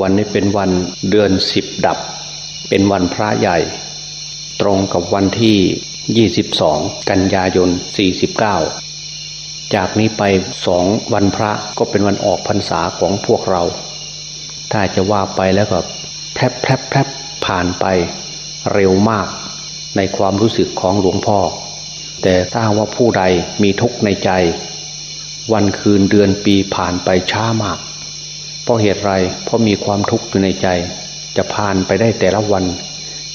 วันนี้เป็นวันเดือนสิบดับ เป็นวันพระใหญ่ ตรงกับวันที่ยี่สิบสองกันยายนสี่สิบเก้าจากนี้ไปสองวันพระก็เป็นวันออกพรรษาของพวกเรา ถ้าจะว่าไปแล้วก็แพรบแพรบแพรบผ่านไปเร็วมากในความรู้สึกของหลวงพ่อ แต่ถ้าว่าผู้ใดมีทุกข์ในใจ วันคืนเดือนปีผ่านไปช้ามาก เพราะเหตุไรเพราะมีความทุกข์อยู่ในใจ จะผ่านไปได้แต่ละวัน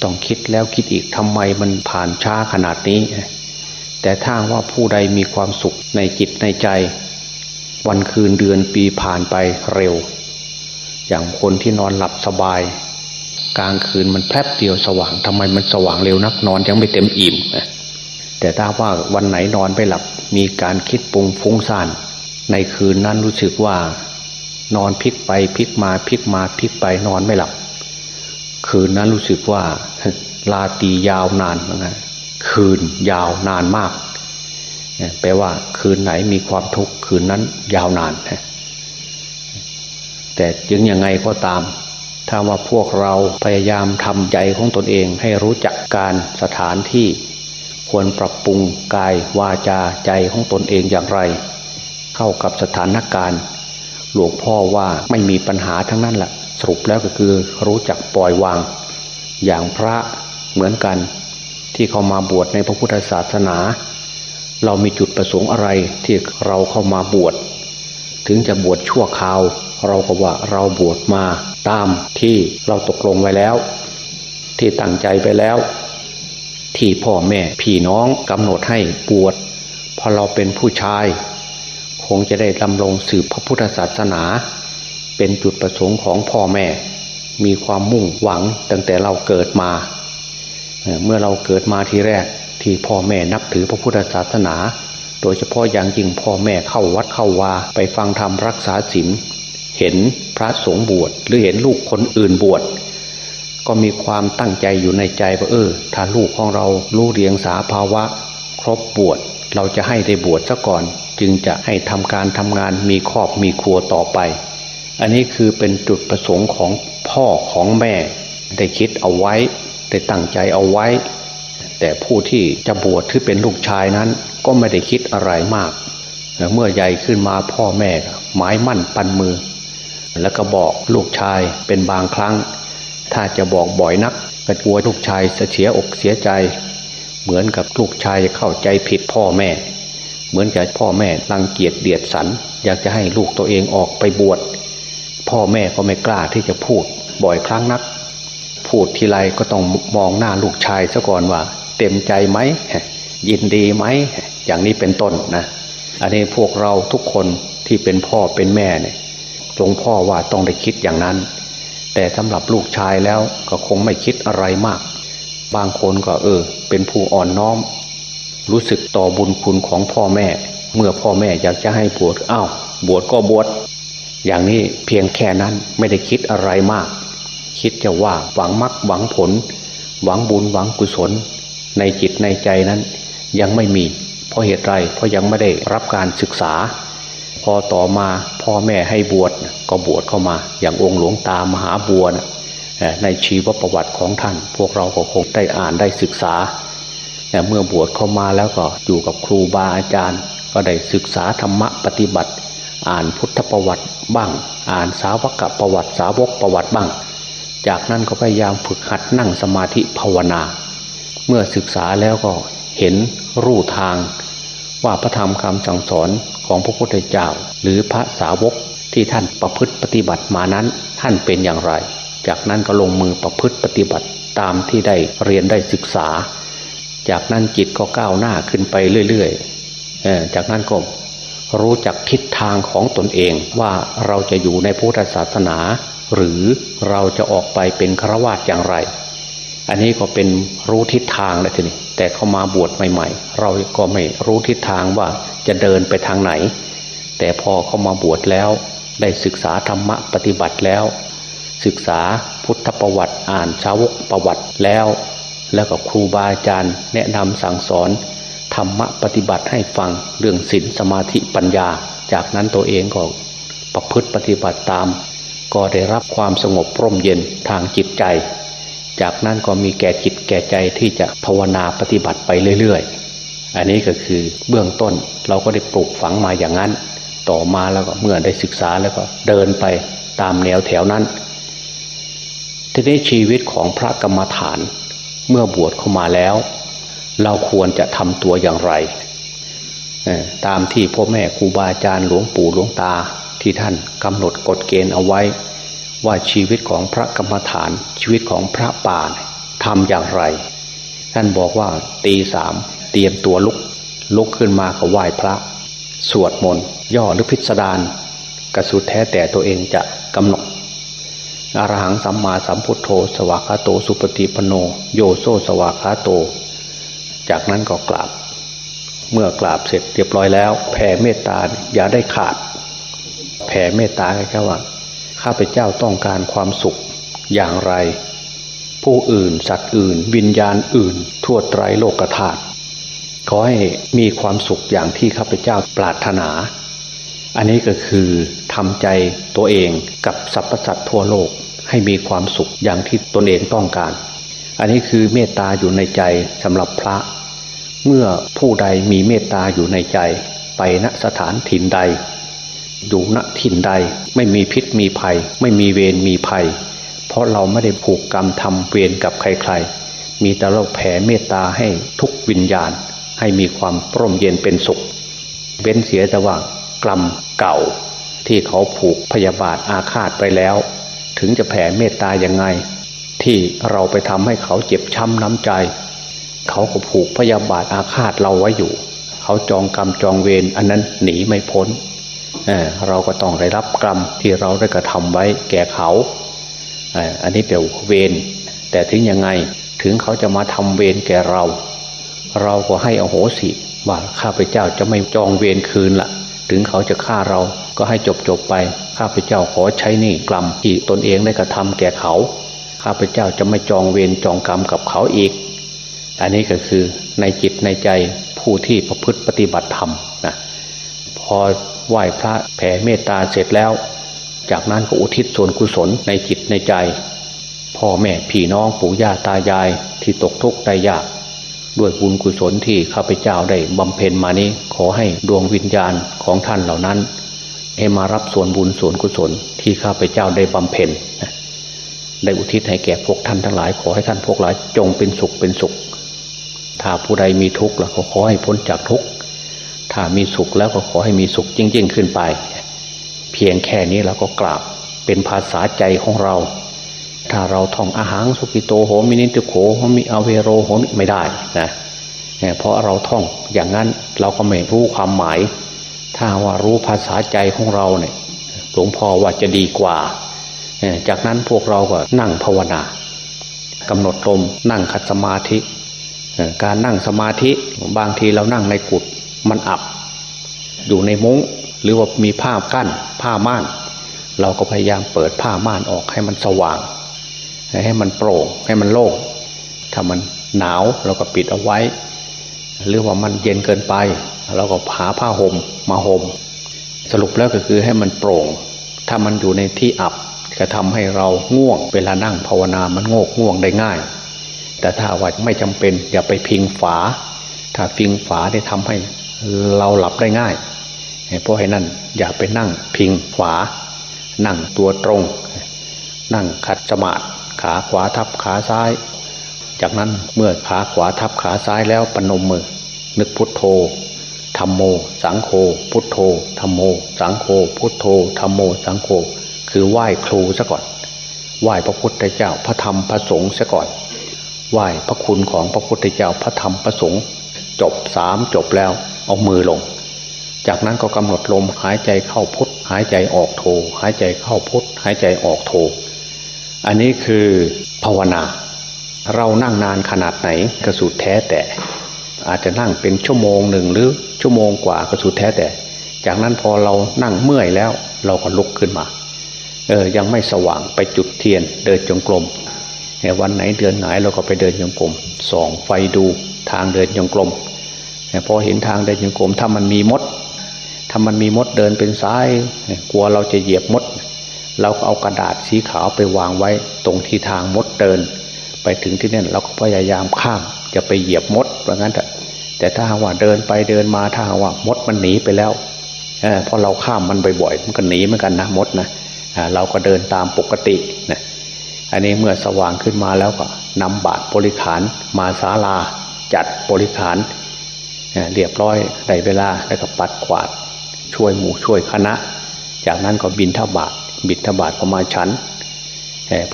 ต้องคิดแล้วคิดอีกทำไมมันผ่านช้าขนาดนี้ แต่ถ้าว่าผู้ใดมีความสุขในจิตในใจ วันคืนเดือนปีผ่านไปเร็ว อย่างคนที่นอนหลับสบาย กลางคืนมันแป๊บเดียวสว่างทำไมมันสว่างเร็วนักนอนยังไม่เต็มอิ่มแต่ถ้าว่าวันไหนนอนไปหลับมีการคิดปรุงฟุ้งซ่านในคืนนั้นรู้สึกว่า นอนพลิกไปพลิกมาพลิกมาพลิกไปนอนไม่หลับ คืนนั้นรู้สึกว่าลาตียาวนานนะคืนยาวนานมากแปลว่าคืนไหนมีความทุกข์คืนนั้นยาวนานแต่ยังยังไงก็ตาม ถ้าว่าพวกเราพยายามทำใจของตนเองให้รู้จักการสถานที่ควรปรับปรุงกายวาจาใจของตนเองอย่างไร เข้ากับสถานการณ์ หลวงพ่อว่าไม่มีปัญหาทั้งนั้นแหละสรุปแล้วก็คือรู้จักปล่อยวาง อย่างพระเหมือนกัน ที่เขามาบวชในพระพุทธศาสนา เรามีจุดประสงค์อะไรที่เราเข้ามาบวชถึงจะบวชชั่วคราว เราก็ว่าเราบวชมาตามที่เราตกลงไว้แล้ว ที่ตั้งใจไปแล้ว ที่พ่อแม่พี่น้องกำหนดให้บวชพอเราเป็นผู้ชาย คงจะได้ดำรงสืบพระพุทธศาสนา เป็นจุดประสงค์ของพ่อแม่ มีความมุ่งหวังตั้งแต่เราเกิดมา เมื่อเราเกิดมาทีแรกที่พ่อแม่นับถือพระพุทธศาสนา โดยเฉพาะอย่างยิ่งพ่อแม่เข้าวัดเข้าวาไปฟังธรรมรักษาศีลเห็นพระสงฆ์บวชหรือเห็นลูกคนอื่นบวชก็มีความตั้งใจอยู่ในใจว่าเออ ถ้าลูกของเรารู้เรียงสาภาวะ ครบบวชเราจะให้ได้บวชซะก่อน จึงจะให้ทำการทำงานมีครอบมีครัวต่อไป อันนี้คือเป็นจุดประสงค์ของพ่อของแม่ ได้คิดเอาไว้ได้ตั้งใจเอาไว้ แต่ผู้ที่จะบวชที่เป็นลูกชายนั้น ก็ไม่ได้คิดอะไรมาก เมื่อใหญ่ขึ้นมาพ่อแม่หมายมั่นปันมือ แล้วก็บอกลูกชายเป็นบางครั้ง ถ้าจะบอกบ่อยนักก็กลัวลูกชายเสียอกเสียใจ เหมือนกับลูกชายเข้าใจผิดพ่อแม่ มือนกับพ่อแม่รังเกียจเดียดสัน อยากจะให้ลูกตัวเองออกไปบวชพ่อแม่ก็ไม่กล้าที่จะพูดบ่อยครั้งนัก พูดทีไรก็ต้องมองหน้าลูกชายซะก่อนว่า เต็มใจไหมยินดีไหมอย่างนี้เป็นต้นนะ อันนี้พวกเราทุกคนที่เป็นพ่อเป็นแม่เนี่ยหลวงพ่อว่าต้องได้คิดอย่างนั้น แต่สำหรับลูกชายแล้วก็คงไม่คิดอะไรมาก บางคนก็เออ เป็นผู้อ่อนน้อม รู้สึกต่อบุญคุณของพ่อแม่ เมื่อพ่อแม่อยากจะให้บวชอ้าวบวชก็บวชอย่างนี้เพียงแค่นั้นไม่ได้คิดอะไรมาก คิดจะว่าหวังมรรคหวังผล หวังบุญหวังกุศล ในจิตในใจนั้น ยังไม่มี เพราะเหตุไรเพราะยังไม่ได้รับการศึกษา พอต่อมาพ่อแม่ให้บวชก็บวชเข้ามา อย่างองค์หลวงตามหาบัวนะในชีวประวัติของท่าน พวกเราก็คงได้อ่านได้ศึกษา เมื่อบวชเข้ามาแล้วก็อยู่กับครูบาอาจารย์ ก็ได้ศึกษาธรรมะปฏิบัติ อ่านพุทธประวัติบ้าง อ่านสาวกประวัติสาวกประวัติบ้าง จากนั้นก็พยายามฝึกหัดนั่งสมาธิภาวนา เมื่อศึกษาแล้วก็เห็นรูทาง ว่าพระธรรมคำสั่งสอนของพระพุทธเจ้า หรือพระสาวกที่ท่านประพฤติปฏิบัติมานั้นท่านเป็นอย่างไร จากนั้นก็ลงมือประพฤติปฏิบัติตามที่ได้เรียนได้ศึกษา จากนั้นจิตก็ก้าวหน้าขึ้นไปเรื่อยๆจากนั้นก็รู้จักทิศทางของตนเองว่าเราจะอยู่ในพุทธศาสนา หรือเราจะออกไปเป็นฆราวาสอย่างไร อันนี้ก็เป็นรู้ทิศทางแล้วทีนี้แต่เขามาบวชใหม่ ๆ เราก็ไม่รู้ทิศทางว่าจะเดินไปทางไหน แต่พอเขามาบวชแล้ว ได้ศึกษาธรรมะปฏิบัติแล้ว ศึกษาพุทธประวัติอ่านชาวกประวัติแล้ว แล้วก็ครูบาอาจารย์ แนะนำสั่งสอนธรรมะปฏิบัติให้ฟังเรื่องศีลสมาธิปัญญา จากนั้นตัวเองก็ประพฤติปฏิบัติตาม ก็ได้รับความสงบร่มเย็นทางจิตใจ จากนั้นก็มีแก่จิตแก่ใจที่จะภาวนาปฏิบัติไปเรื่อยๆ อันนี้ก็คือเบื้องต้นเราก็ได้ปลูกฝังมาอย่างนั้น ต่อมาแล้วก็เมื่อได้ศึกษาแล้วก็เดินไปตามแนวแถวนั้น ทีนี้ชีวิตของพระกรรมฐาน เมื่อบวชเข้ามาแล้ว เราควรจะทำตัวอย่างไร ตามที่พ่อแม่ครูบาอาจารย์หลวงปู่หลวงตาที่ท่านกำหนดกฎเกณฑ์เอาไว้ ว่าชีวิตของพระกรรมฐานชีวิตของพระป่าทำอย่างไร ท่านบอกว่าตีสามเตรียมตัวลุก ลุกขึ้นมาก็ไหว้พระ สวดมนต์ย่อหรือพิสดารกระสุดแท้แต่ตัวเองจะกำหนด อรหังสัมมาสัมพุทโธ สวากาโตสุปฏิปโน โยโซสวากาโต จากนั้นก็กราบ เมื่อกราบเสร็จเรียบร้อยแล้ว แผ่เมตตาอย่าได้ขาด แผ่เมตตาแค่ว่าข้าพเจ้าต้องการความสุขอย่างไร ผู้อื่นสัตว์อื่น วิญญาณอื่น ทั่วไตรโลกธาตุขอให้มีความสุขอย่างที่ข้าพเจ้าปรารถนา อันนี้ก็คือทำใจตัวเองกับสรรพสัตว์ทั่วโลก ให้มีความสุขอย่างที่ตนเองต้องการ อันนี้คือเมตตาอยู่ในใจสำหรับพระ เมื่อผู้ใดมีเมตตาอยู่ในใจไปณสถานถิ่นใด อยู่ณถิ่นใดไม่มีพิษมีภัย ไม่มีเวรมีภัย เพราะเราไม่ได้ผูกกรรมทำเวรกับใครๆ มีแต่เราแผ่เมตตาให้ทุกวิญญาณ ให้มีความร่มเย็นเป็นสุข เว้นเสียแต่ว่ากรรมเก่าที่เขาผูกพยาบาทอาฆาตไปแล้ว ถึงจะแผ่เมตตาอย่างไง ที่เราไปทำให้เขาเจ็บช้ำน้ำใจ เขาก็ผูกพยาบาทอาฆาตเราไว้อยู่ เขาจองกรรมจองเวรอันนั้นหนีไม่พ้นเเราก็ต้องได้รับกรรมที่เราได้กระทำไว้แก่เขาอันนี้เป็นเวรแต่ถึงยังไงถึงเขาจะมาทำเวรแก่เรา เราก็ให้อโหสิว่าข้าพเจ้าจะไม่จองเวรคืนละ ถึงเขาจะฆ่าเราก็ให้จบจบไป ข้าพเจ้าขอใช้นี่กรรมที่ตนเองได้กระทำแก่เขา ข้าพเจ้าจะไม่จองเวรจองกรรมกับเขาอีก อันนี้ก็คือในจิตในใจผู้ที่ประพฤติปฏิบัติธรรมนะพอไหว้พระแผ่เมตตาเสร็จแล้ว จากนั้นก็อุทิศส่วนกุศลในจิตในใจ พ่อแม่พี่น้องปู่ย่าตายายที่ตกทุกข์ได้ยาก ด้วยบุญกุศลที่ข้าพเจ้าได้บำเพ็ญมานี้ ขอให้ดวงวิญญาณของท่านเหล่านั้น ให้มารับส่วนบุญส่วนกุศลที่ข้าพเจ้าได้บำเพ็ญได้อุทิศให้แก่พวกท่านทั้งหลาย ขอให้ท่านพวกหลายจงเป็นสุขเป็นสุข ถ้าผู้ใดมีทุกข์แล้วก็ขอให้พ้นจากทุกข์ถ้ามีสุขแล้วก็ขอให้มีสุขยิ่งยิ่งขึ้นไป เพียงแค่นี้เราก็กราบเป็นภาษาใจของเรา ถ้าเราท่องอาหารสุกิโตโหมินิตุโขโหมิอเวโรโหมิไม่ได้นะเพราะเราท่องอย่างนั้นเราก็ไม่รู้ความหมาย ถ้าว่ารู้ภาษาใจของเราเนี่ยหลวงพ่อว่าจะดีกว่า จากนั้นพวกเราก็นั่งภาวนากำหนดลมนั่งคัดสมาธิ การนั่งสมาธิบางทีเรานั่งในกุฏมันอับ อยู่ในมุง้งหรือว่ามีผ้ากั้นผ้าม่าน เราก็พยายามเปิดผ้าม่านออกให้มันสว่าง ให้มันโปร่งให้มันโล่งถ้ามันหนาวเราก็ปิดเอาไว้ หรือว่ามันเย็นเกินไป เราก็ผาผ้าห่มมาห่มสรุปแล้วก็คือให้มันโปร่ง ถ้ามันอยู่ในที่อับจะทำให้เราง่วง เวลานั่งภาวนามันโงกง่วงได้ง่าย แต่ถ้าว่าไม่จำเป็นอย่าไปพิงฝา ถ้าพิงฝาได้ทำให้เราหลับได้ง่าย เพราะให้นั่นอย่าไปนั่งพิงฝา นั่งตัวตรง นั่งขัดสมาธิ ขาขวาทับขาซ้าย จากนั้นเมื่อขาขวาทับขาซ้ายแล้วปนมมือ นึกพุทโธธรรมโม สังโฆพุทโธธรรมโม สังโฆพุทโธธรรมโม สังโฆคือไหว้ครูซะก่อน ไหว้พระพุทธเจ้าพระธรรมพระสงฆ์ซะก่อน ไหว้พระคุณของพระพุทธเจ้าพระธรรมพระสงฆ์จบสามจบแล้วเอามือลง จากนั้นก็กำหนดลมหายใจเข้าพุทหายใจออกโทหายใจเข้าพุทหายใจออกโท อันนี้คือภาวนา เรานั่งนานขนาดไหนก็สุดแท้แต่อาจจะนั่งเป็นชั่วโมงหนึ่งหรือชั่วโมงกว่าก็สุดแท้แต่ จากนั้นพอเรานั่งเมื่อยแล้ว เราก็ลุกขึ้นมา เออยังไม่สว่างไปจุดเทียน เดินจงกรมวันไหนเดือนไหนเราก็ไปเดินจงกรมส่องไฟดูทางเดินจงกรมพอเห็นทางเดินจงกรมถ้ามันมีมด ถ้ามันมีมดเดินเป็นซ้าย กลัวเราจะเหยียบมด เราก็เอากระดาษสีขาวไปวางไว้ตรงที่ทางมดเดิน ไปถึงที่นั่นเราก็พยายามข้ามจะไปเหยียบมดเพราะงั้นแต่แต่ถ้าว่าเดินไปเดินมาถ้าว่ามดมันหนีไปแล้วเออพอเราข้ามมันบ่อยๆมันก็หนีเหมือนกันนะมดนะเราก็เดินตามปกตินะอันนี้เมื่อสว่างขึ้นมาแล้วก็นำบาตรบริขารมาศาลาจัดบริขารเรียบร้อยได้เวลาแล้วก็ปัดขวาดช่วยหมู่ช่วยคณะ จากนั้นก็บินทบาท บินทบาทก็มาฉัน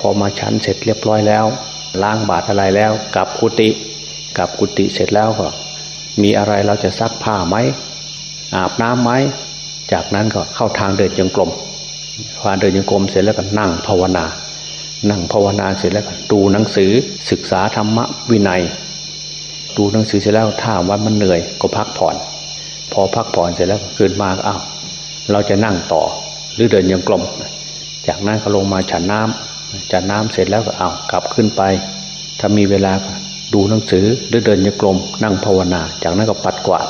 พอมาฉันเสร็จเรียบร้อยแล้ว ล้างบาตรอะไรแล้วกลับกุฏิกลับกุฏิเสร็จแล้วก็มีอะไรเราจะซักผ้าไหมอาบน้ำไหมจากนั้นก็เข้าทางเดินจงกรมพอเดินจงกรมเสร็จแล้วก็นั่งภาวนา นั่งภาวนาเสร็จแล้วก็ดูหนังสือศึกษาธรรมวินัย ดูหนังสือเสร็จแล้วถ้าวันมันเหนื่อยก็พักผ่อน พอพักผ่อนเสร็จแล้วคืนมาอ้าวเราจะนั่งต่อหรือเดินยังกลม จากนั้นก็ลงมาฉันน้ำฉันน้ำเสร็จแล้วก็เอากลับขึ้นไป ถ้ามีเวลาดูหนังสือหรือเดินยกลมนั่งภาวนา จากนั้นก็ปัดกวาด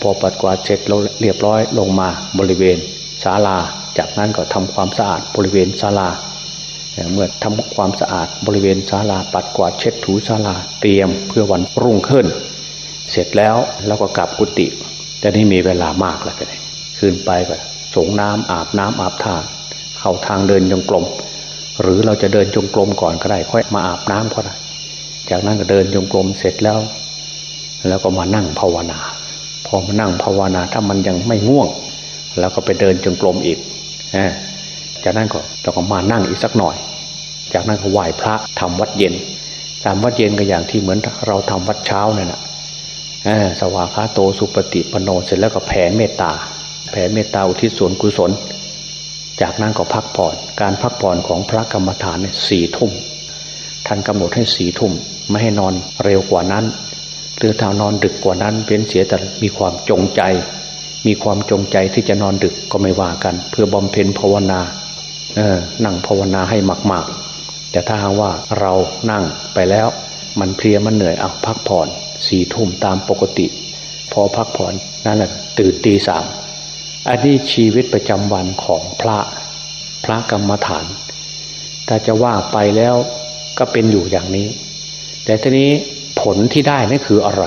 พอปัดกวาดเสร็จเราเรียบร้อยลงมาบริเวณศาลา จากนั้นก็ทำความสะอาดบริเวณศาลาเมื่อทำความสะอาดบริเวณศาลา ปัดกวาดเช็ดถูศาลาเตรียมเพื่อวันรุ่งขึ้น เสร็จแล้วเราก็กลับกุฏิแต่นี่มีเวลามากแล้วกันขึ้นไปก็สงน้ำอาบน้ำอาบท่า เข้าทางเดินจงกรมหรือเราจะเดินจงกรมก่อนก็ได้ ค่อยมาอาบน้ำก็ได้ จากนั้นก็เดินจงกรมเสร็จแล้ว แล้วก็มานั่งภาวนา พอมานั่งภาวนาถ้ามันยังไม่ง่วง แล้วก็ไปเดินจงกรมอีกจากนั้นก็เราก็มานั่งอีกสักหน่อย จากนั้นก็ไหว้พระทำวัดเย็นทำวัดเย็นก็อย่างที่เหมือนเราทำวัดเช้าเนี่ยนะสวากาโตสุปฏิปโนเสร็จแล้วก็แผ่เมตตา แผ่เมตตาอุทิศส่วนกุศล จากนั้นก็พักผ่อน การพักผ่อนของพระกรรมฐานสี่ทุ่ม ท่านกำหนดให้สี่ทุ่ม ไม่ให้นอนเร็วกว่านั้น หรือถ้านอนดึกกว่านั้นเป็นเสียแต่มีความจงใจ มีความจงใจที่จะนอนดึกก็ไม่ว่ากัน เพื่อบำเพ็ญภาวนาเออนั่งภาวนาให้มาก ๆ แต่ถ้าหากว่าเรานั่งไปแล้ว มันเพลียมันเหนื่อยเอาพักผ่อนสี่ทุ่มตามปกติ พอพักผ่อนนั่นแหละตื่นตีสาม อันนี้ชีวิตประจำวันของพระพระกรรมฐาน ถ้าจะว่าไปแล้วก็เป็นอยู่อย่างนี้ แต่ทีนี้ผลที่ได้นั่นคืออะไร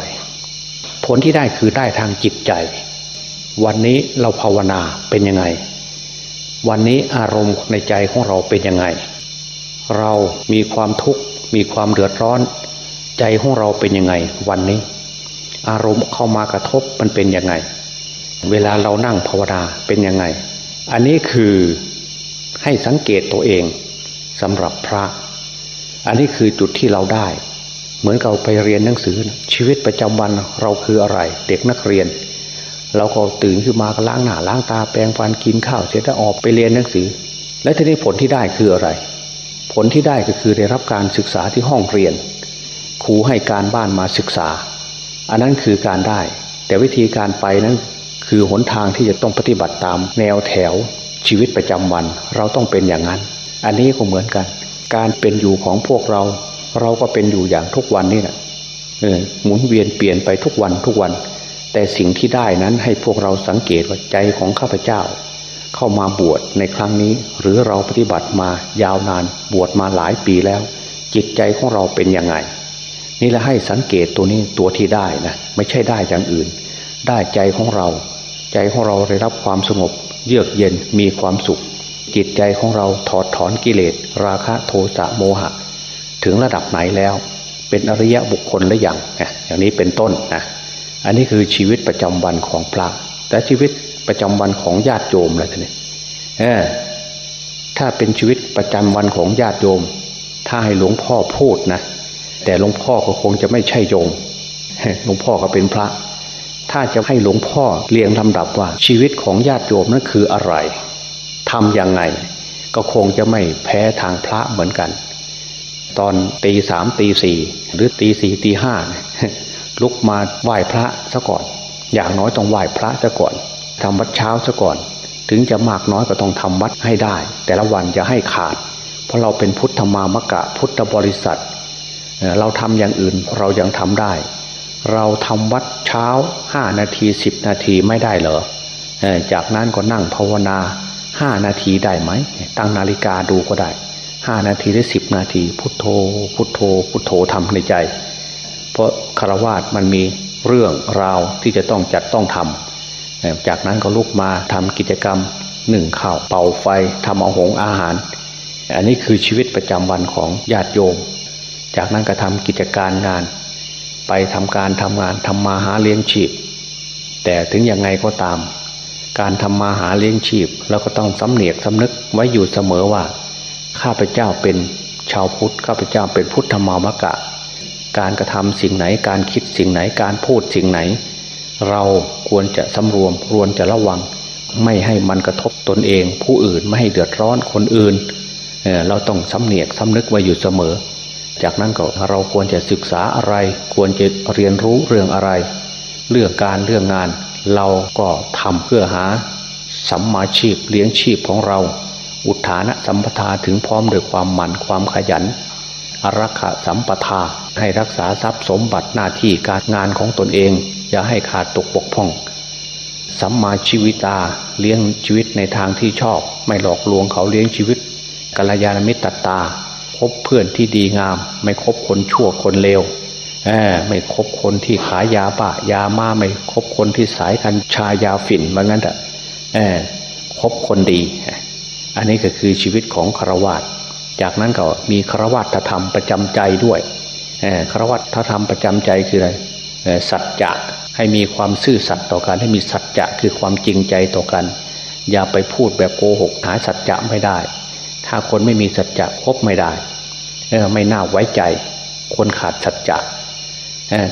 ผลที่ได้คือได้ทางจิตใจ วันนี้เราภาวนาเป็นยังไง วันนี้อารมณ์ในใจของเราเป็นยังไง เรามีความทุกข์มีความเดือดร้อน ใจของเราเป็นยังไง วันนี้ อารมณ์เข้ามากระทบมันเป็นยังไง เวลาเรานั่งภาวนาเป็นยังไง อันนี้คือให้สังเกตตัวเองสำหรับพระ อันนี้คือจุดที่เราได้ เหมือนเราไปเรียนหนังสือชีวิตประจำวันเราคืออะไร เด็กนักเรียน เราก็ตื่นขึ้นมาก็ล้างหน้าล้างตาแปรงฟันกินข้าวเสร็จแล้วออกไปเรียนหนังสือ และทีนี้ผลที่ได้คืออะไร ผลที่ได้ก็คือได้รับการศึกษาที่ห้องเรียนครูให้การบ้านมาศึกษา อันนั้นคือการได้ แต่วิธีการไปนั้น คือหนทางที่จะต้องปฏิบัติตามแนวแถวชีวิตประจำวัน เราต้องเป็นอย่างนั้น อันนี้ก็เหมือนกัน การเป็นอยู่ของพวกเรา เราก็เป็นอยู่อย่างทุกวันนี่แหละหมุนเวียนเปลี่ยนไปทุกวันทุกวัน แต่สิ่งที่ได้นั้นให้พวกเราสังเกตว่าใจของข้าพเจ้า เข้ามาบวชในครั้งนี้ หรือเราปฏิบัติมายาวนานบวชมาหลายปีแล้ว จิตใจของเราเป็นยังไง นี่แหละให้สังเกตตัวนี้ตัวที่ได้นะไม่ใช่ได้อย่างอื่น ได้ใจของเรา ใจของเราได้รับความสงบ เยือกเย็นมีความสุข จิตใจของเราถอดถอนกิเลส ราคะโทสะโมหะ ถึงระดับไหนแล้ว เป็นอริยะบุคคลหรือยังอย่างนี้เป็นต้นนะอันนี้คือชีวิตประจำวันของพระแต่ชีวิตประจำวันของญาติโยมอะไรท่านี่ถ้าเป็นชีวิตประจำวันของญาติโยม ถ้าให้หลวงพ่อพูดนะแต่หลวงพ่อก็คงจะไม่ใช่โยมหลวงพ่อก็เป็นพระ ถ้าจะให้หลวงพ่อเรียงลำดับว่าชีวิตของญาติโยมนั้นคืออะไรทำยังไง ก็คงจะไม่แพ้ทางพระเหมือนกัน ตอนตีสามตีสี่หรือตีสี่ตีห้าลุกมาไหว้พระซะก่อน อย่างน้อยต้องไหว้พระซะก่อนทำวัดเช้าซะก่อน ถึงจะมากน้อยก็ต้องทำวัดให้ได้ แต่ละวันจะให้ขาด เพราะเราเป็นพุทธมามะกะพุทธบริษัท เราทำอย่างอื่นเรายังทำได้ เราทำวัดเช้าห้านาทีสิบนาทีไม่ได้เหรอจากนั้นก็นั่งภาวนาห้านาทีได้ไหม ตั้งนาฬิกาดูก็ได้ห้านาทีหรือสิบนาที พุทโธ พุทโธ พุทโธทำในใจ เพราะคารวาสมันมีเรื่องราวที่จะต้องจัดต้องทำจากนั้นก็ลุกมาทำกิจกรรมหนึ่งข้าวเป่าไฟทำอาหงอาหาร อันนี้คือชีวิตประจำวันของญาติโยม จากนั้นก็ทำกิจการงาน ไปทำการทำงานทำมาหาเลี้ยงชีพ แต่ถึงยังไงก็ตาม การทำมาหาเลี้ยงชีพเราก็ต้องสำเนียกสำนึกไว้อยู่เสมอว่า ข้าพเจ้าเป็นชาวพุทธข้าพเจ้าเป็นพุทธมามกะ การกระทำสิ่งไหนการคิดสิ่งไหนการพูดสิ่งไหน เราควรจะสำรวมควรจะระวัง ไม่ให้มันกระทบตนเอง ผู้อื่นไม่ให้เดือดร้อนคนอื่นเเราต้องสำเนียกสำนึกไว้อยู่เสมอ จากนั้นก็เราควรจะศึกษาอะไร ควรจะเรียนรู้เรื่องอะไร เรื่องการเรื่องงาน เราก็ทำเพื่อหาสัมมาชีพเลี้ยงชีพของเรา อุทานะสัมปทาถึงพร้อมด้วยความหมั่นความขยันอรักขะสัมปทาให้รักษาทรัพย์สมบัติหน้าที่การงานของตนเอง อย่าให้ขาดตกบกพร่องสัมมาชีวิตาเลี้ยงชีวิตในทางที่ชอบ ไม่หลอกลวงเขาเลี้ยงชีวิตกัลยาณมิตรตา คบเพื่อนที่ดีงาม ไม่คบคนชั่วคนเลวไม่คบคนที่ขายยาป่ายามาไม่คบคนที่สายกันชายาฝิ่นว่างั้นแต่คบคนดี อันนี้ก็คือชีวิตของครวาตจากนั้นก็มีครวัตธรรมประจำใจด้วยครวัตธรรมประจำใจคืออะไรสัจจะให้มีความซื่อสัตย์ต่อกันให้มีสัจจะคือความจริงใจต่อกัน อย่าไปพูดแบบโกหกหาสัจจะไม่ได้ ถ้าคนไม่มีสัจจะคบไม่ได้เออไม่น่าไว้ใจ คนขาดสัจจะ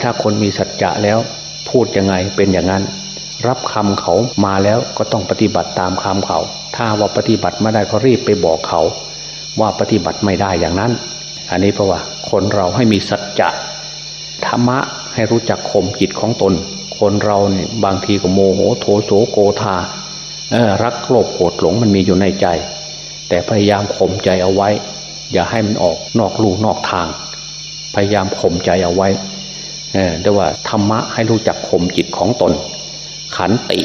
ถ้าคนมีสัจจะแล้วพูดยังไงเป็นอย่างนั้น รับคำเขามาแล้วก็ต้องปฏิบัติตามคำเขา ถ้าว่าปฏิบัติไม่ได้ก็รีบไปบอกเขา ว่าปฏิบัติไม่ได้อย่างนั้น อันนี้เพราะว่าคนเราให้มีสัจจะธรรมะให้รู้จักข่มจิตของตน คนเราเนี่ยบางทีก็โมโหโทโสโกธารักโลภโกรธหลงมันมีอยู่ในใจ แต่พยายามข่มใจเอาไว้ อย่าให้มันออกนอกลู่นอกทาง พยายามข่มใจเอาไว้แต่ว่าธรรมะให้รู้จักข่มจิตของตน ขันติ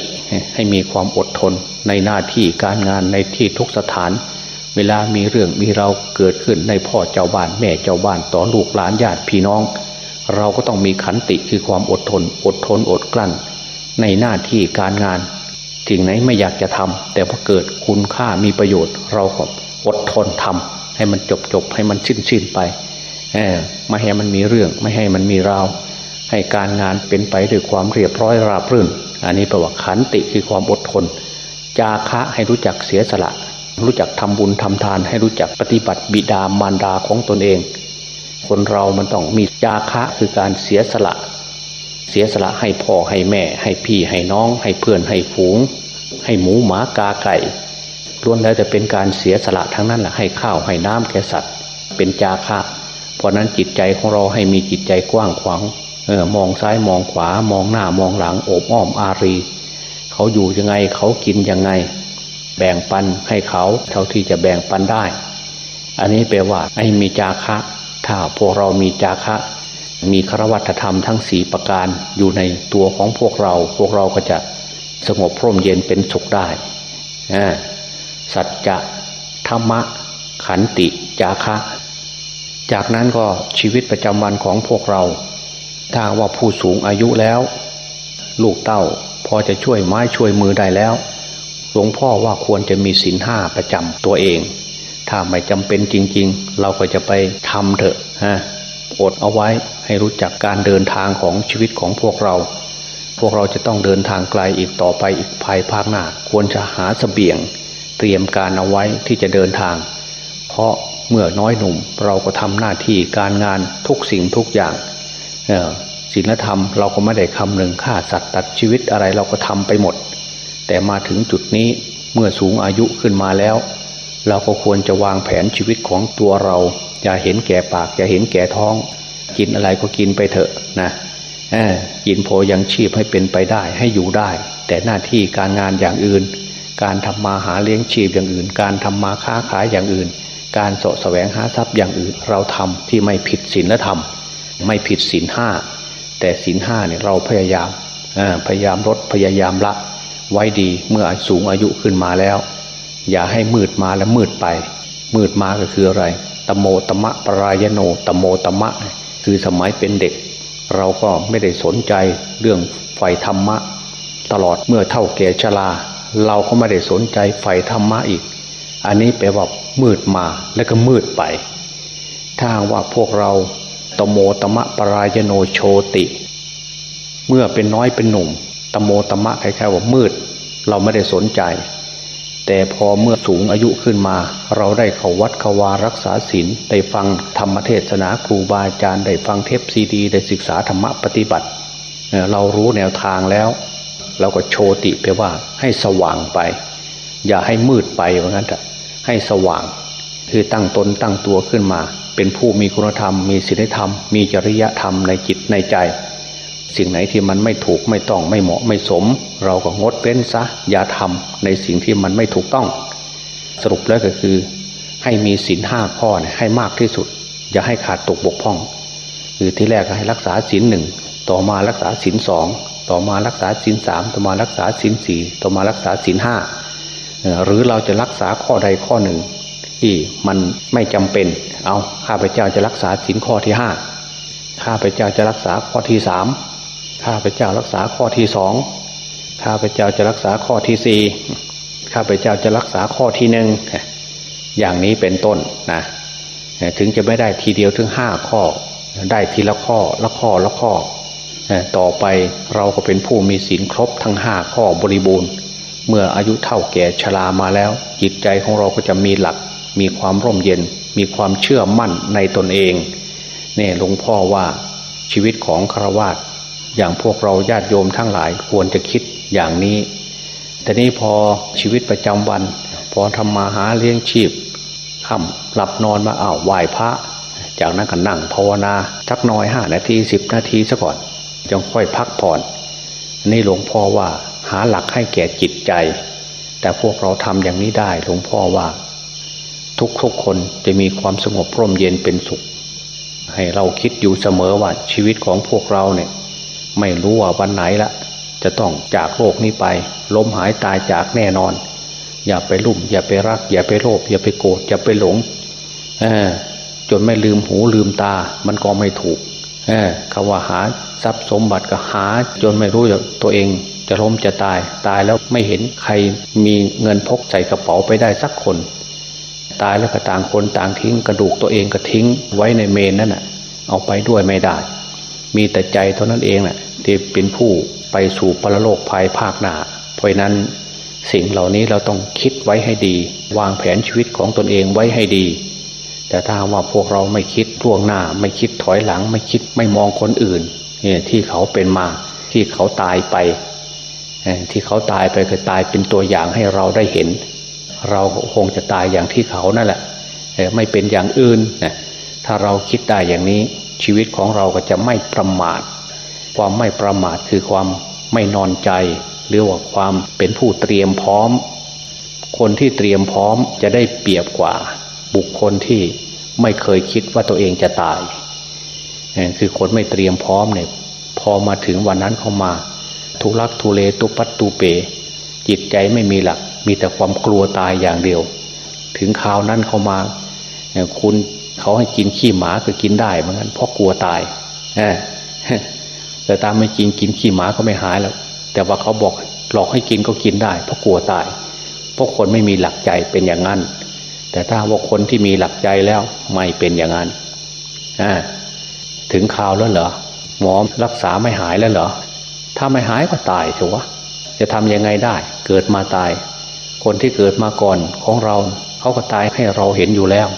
ให้มีความอดทนในหน้าที่การงานในที่ทุกสถาน เวลามีเรื่องมีเราเกิดขึ้นในพ่อเจ้าบ้านแม่เจ้าบ้านต่อลูกหลานญาติพี่น้อง เราก็ต้องมีขันติคือความอดทน อดทนอดกลั้น ในหน้าที่การงาน สิ่งไหนไม่อยากจะทำแต่พอเกิดคุณค่ามีประโยชน์ เราก็อดทนทำให้มันจบจบให้มันสิ้นสิ้นไปไม่ให้มันมีเรื่องไม่ให้มันมีราวให้การงานเป็นไปด้วยความเรียบร้อยราบรื่น อันนี้แปลว่าขันติคือความอดทน จาคะให้รู้จักเสียสละ รู้จักทำบุญทำทาน ให้รู้จักปฏิบัติบิดามารดาของตนเอง คนเรามันต้องมีจาคะคือการเสียสละ เสียสละให้พ่อให้แม่ ให้พี่ให้น้อง ให้เพื่อนให้ฝูง ให้หมูหมากาไก่ล้วนแล้วจะเป็นการเสียสละทั้งนั้นแหละให้ข้าวให้น้ำแก่สัตว์ เป็นจาคะเพราะนั้นจิตใจของเราให้มีจิตใจกว้างขวางเออมองซ้ายมองขวามองหน้ามองหลังโอบอ้อมอารี เขาอยู่ยังไงเขากินยังไง แบ่งปันให้เขาเท่าที่จะแบ่งปันได้ อันนี้แปลว่าให้มีจาคะ ถ้าพวกเรามีจาคะ มีครวัตธรรมทั้งสีประการอยู่ในตัวของพวกเรา พวกเราก็จะ สงบพร่มเย็นเป็นสุขได้สัจจะธรรมะ ขันติจาคะ จากนั้นก็ชีวิตประจำวันของพวกเรา ถ้าว่าผู้สูงอายุแล้ว ลูกเต้าพอจะช่วยไม้ช่วยมือได้แล้ว หลวงพ่อว่าควรจะมีศีลห้าประจำตัวเอง ถ้าไม่จำเป็นจริง ๆ เราก็จะไปทำเถอะฮะอดเอาไว้ให้รู้จักการเดินทางของชีวิตของพวกเรา วกเราจะต้องเดินทางไกลอีกต่อไปอีกภายภาคหน้า ควรจะหาสเสบียง เตรียมการเอาไว้ที่จะเดินทาง เพราะเมื่อน้อยหนุ่มเราก็ทำหน้าที่การงานทุกสิ่งทุกอย่างศีลธรรมเราก็ไม่ได้คำหนึ่งฆ่าสัตว์ตัดชีวิตอะไรเราก็ทำไปหมด แต่มาถึงจุดนี้เมื่อสูงอายุขึ้นมาแล้ว เราก็ควรจะวางแผนชีวิตของตัวเรา อย่าเห็นแก่ปาก อย่าเห็นแก่ท้อง กินอะไรก็กินไปเถอะนะ กินพอยังชีพให้เป็นไปได้ให้อยู่ได้ แต่หน้าที่การงานอย่างอื่น การทำมาหาเลี้ยงชีพอย่างอื่น การทำมาค้าขายอย่างอื่น การสะแสวงหาทรัพย์อย่างอื่น เราทำที่ไม่ผิดศีลธรรม ไม่ผิดศีลห้าแต่ศีลห้าเนี่ยเราพยายามพยายามลดพยายามละ ไว้ดีเมื่อสูงอายุขึ้นมาแล้ว อย่าให้มืดมาแล้วมืดไป มืดมาก็คืออะไรตโมตมะปรายโนตโมตมะ คือสมัยเป็นเด็ก เราก็ไม่ได้สนใจเรื่องไฟธรรมะ ตลอดเมื่อเท่าแก่ชรา เราก็ไม่ได้สนใจไฟธรรมะอีก อันนี้แปลว่ามืดมาแล้วก็มืดไป ถ้าว่าพวกเราตโมตมะปรายโนโชติ เมื่อเป็นน้อยเป็นหนุ่มตโมตมะคล้ายๆว่ามืด เราไม่ได้สนใจ แต่พอเมื่อสูงอายุขึ้นมา เราได้เข้าวัดเขาวารักษาศีลได้ฟังธรรมเทศนาครูบาอาจารย์ได้ฟังเทปซีดี ได้ศึกษาธรรมะปฏิบัติ เรารู้แนวทางแล้ว เราก็โชติไปว่าให้สว่างไป อย่าให้มืดไปว่างั้นจะให้สว่างคือตั้งตนตั้งตัวขึ้นมา เป็นผู้มีคุณธรรม มีศีลธรรม มีจริยธรรมในจิตในใจ สิ่งไหนที่มันไม่ถูกไม่ต้องไม่เหมาะไม่สม เราก็งดเว้นซะอย่าทำในสิ่งที่มันไม่ถูกต้อง สรุปแล้วก็คือ ให้มีศีลห้าข้อเนี่ยให้มากที่สุด อย่าให้ขาดตกบกพร่อง คือที่แรกให้รักษาศีลหนึ่งต่อมารักษาศีลสองต่อมารักษาศีลสามต่อมารักษาศีลสี่ต่อมารักษาศีลห้าหรือเราจะรักษาข้อใดข้อหนึ่ง ที่มันไม่จำเป็น เอาข้าพเจ้าจะรักษาศีลข้อที่ห้าข้าพเจ้าจะรักษาข้อที่สาม ข้าพเจ้ารักษาข้อที่สองข้าพเจ้าจะรักษาข้อที่สี่ข้าพเจ้าจะรักษาข้อที่หนึ่งอย่างนี้เป็นต้นนะถึงจะไม่ได้ทีเดียวถึงห้าข้อ ได้ทีละข้อละข้อละข้อ ต่อไปเราก็เป็นผู้มีศีลครบทั้งห้าข้อบริบูรณ์ เมื่ออายุเท่าแก่ชรามาแล้ว จิตใจของเราก็จะมีหลัก มีความร่มเย็น มีความเชื่อมั่นในตนเองเนี่ยหลวงพ่อว่าชีวิตของคราวาต อย่างพวกเราญาติโยมทั้งหลายควรจะคิดอย่างนี้ แต่นี้พอชีวิตประจำวัน พอทำมาหาเลี้ยงชีพค่ำหลับนอนมาอ้าวไหว้พระ จากนั้นก็นั่งภาวนาสักน้อยห้านาทีสิบนาทีซะก่อนจงค่อยพักผ่อนนี่หลวงพ่อว่าหาหลักให้แก่จิตใจ แต่พวกเราทำอย่างนี้ได้หลวงพ่อว่า ทุกๆคนจะมีความสงบร่มเย็นเป็นสุข ให้เราคิดอยู่เสมอว่าชีวิตของพวกเราเนี่ย ไม่รู้ว่าวันไหนละจะต้องจากโลกนี้ไป ล้มหายตายจากแน่นอน อย่าไปลุ่ม อย่าไปรัก อย่าไปโลภอย่าไปโกรธอย่าไปหลงจนไม่ลืมหูลืมตา มันก็ไม่ถูกคำว่าหาทรัพย์สมบัติก็หา จนไม่รู้ตัวเองจะล้มจะตายตายแล้วไม่เห็นใครมีเงินพกใส่กระเป๋าไปได้สักคน ตายแล้วก็ต่างคนต่างทิ้งกระดูกตัวเองก็ทิ้งไว้ในเมนนั่นน่ะ เอาไปด้วยไม่ได้ มีแต่ใจเท่านั้นเองแหละที่เป็นผู้ไปสู่ปรโลกภายภาคหน้า เพราะนั้นสิ่งเหล่านี้เราต้องคิดไว้ให้ดี วางแผนชีวิตของตนเองไว้ให้ดี แต่ถ้าว่าพวกเราไม่คิดล่วงหน้า ไม่คิดถอยหลัง ไม่คิดไม่มองคนอื่นเนี่ยที่เขาเป็นมาที่เขาตายไป ที่เขาตายไปคือตายเป็นตัวอย่างให้เราได้เห็น เราคงจะตายอย่างที่เขานั่นแหละไม่เป็นอย่างอื่นนะถ้าเราคิดได้อย่างนี้ ชีวิตของเราก็จะไม่ประมาท ความไม่ประมาทคือความไม่นอนใจ หรือว่าความเป็นผู้เตรียมพร้อม คนที่เตรียมพร้อมจะได้เปรียบกว่า บุคคลที่ไม่เคยคิดว่าตัวเองจะตาย คือคนไม่เตรียมพร้อมเนี่ยพอมาถึงวันนั้นเข้ามา ทุลักทุเลตุปัตตุเป จิตใจไม่มีหลัก มีแต่ความกลัวตายอย่างเดียว ถึงคราวนั้นเข้ามา คุณ เขาให้กินขี้หมาก็กินได้เหมือนกันเพราะกลัวตายแต่ตามไม่จริงกินขี้หมาก็ไม่หายแล้ว แต่ว่าเขาบอกหลอกให้กินก็กินได้ เพราะกลัวตายเพราะคนไม่มีหลักใจเป็นอย่างนั้น แต่ถ้าว่าคนที่มีหลักใจแล้วไม่เป็นอย่างนั้นถึงข่าวแล้วเหรอหมอรักษาไม่หายแล้วเหรอถ้าไม่หายก็ตายเถอะวะจะทำยังไงได้ เกิดมาตาย คนที่เกิดมาก่อนของเรา เขาก็ตายให้เราเห็นอยู่แล้ว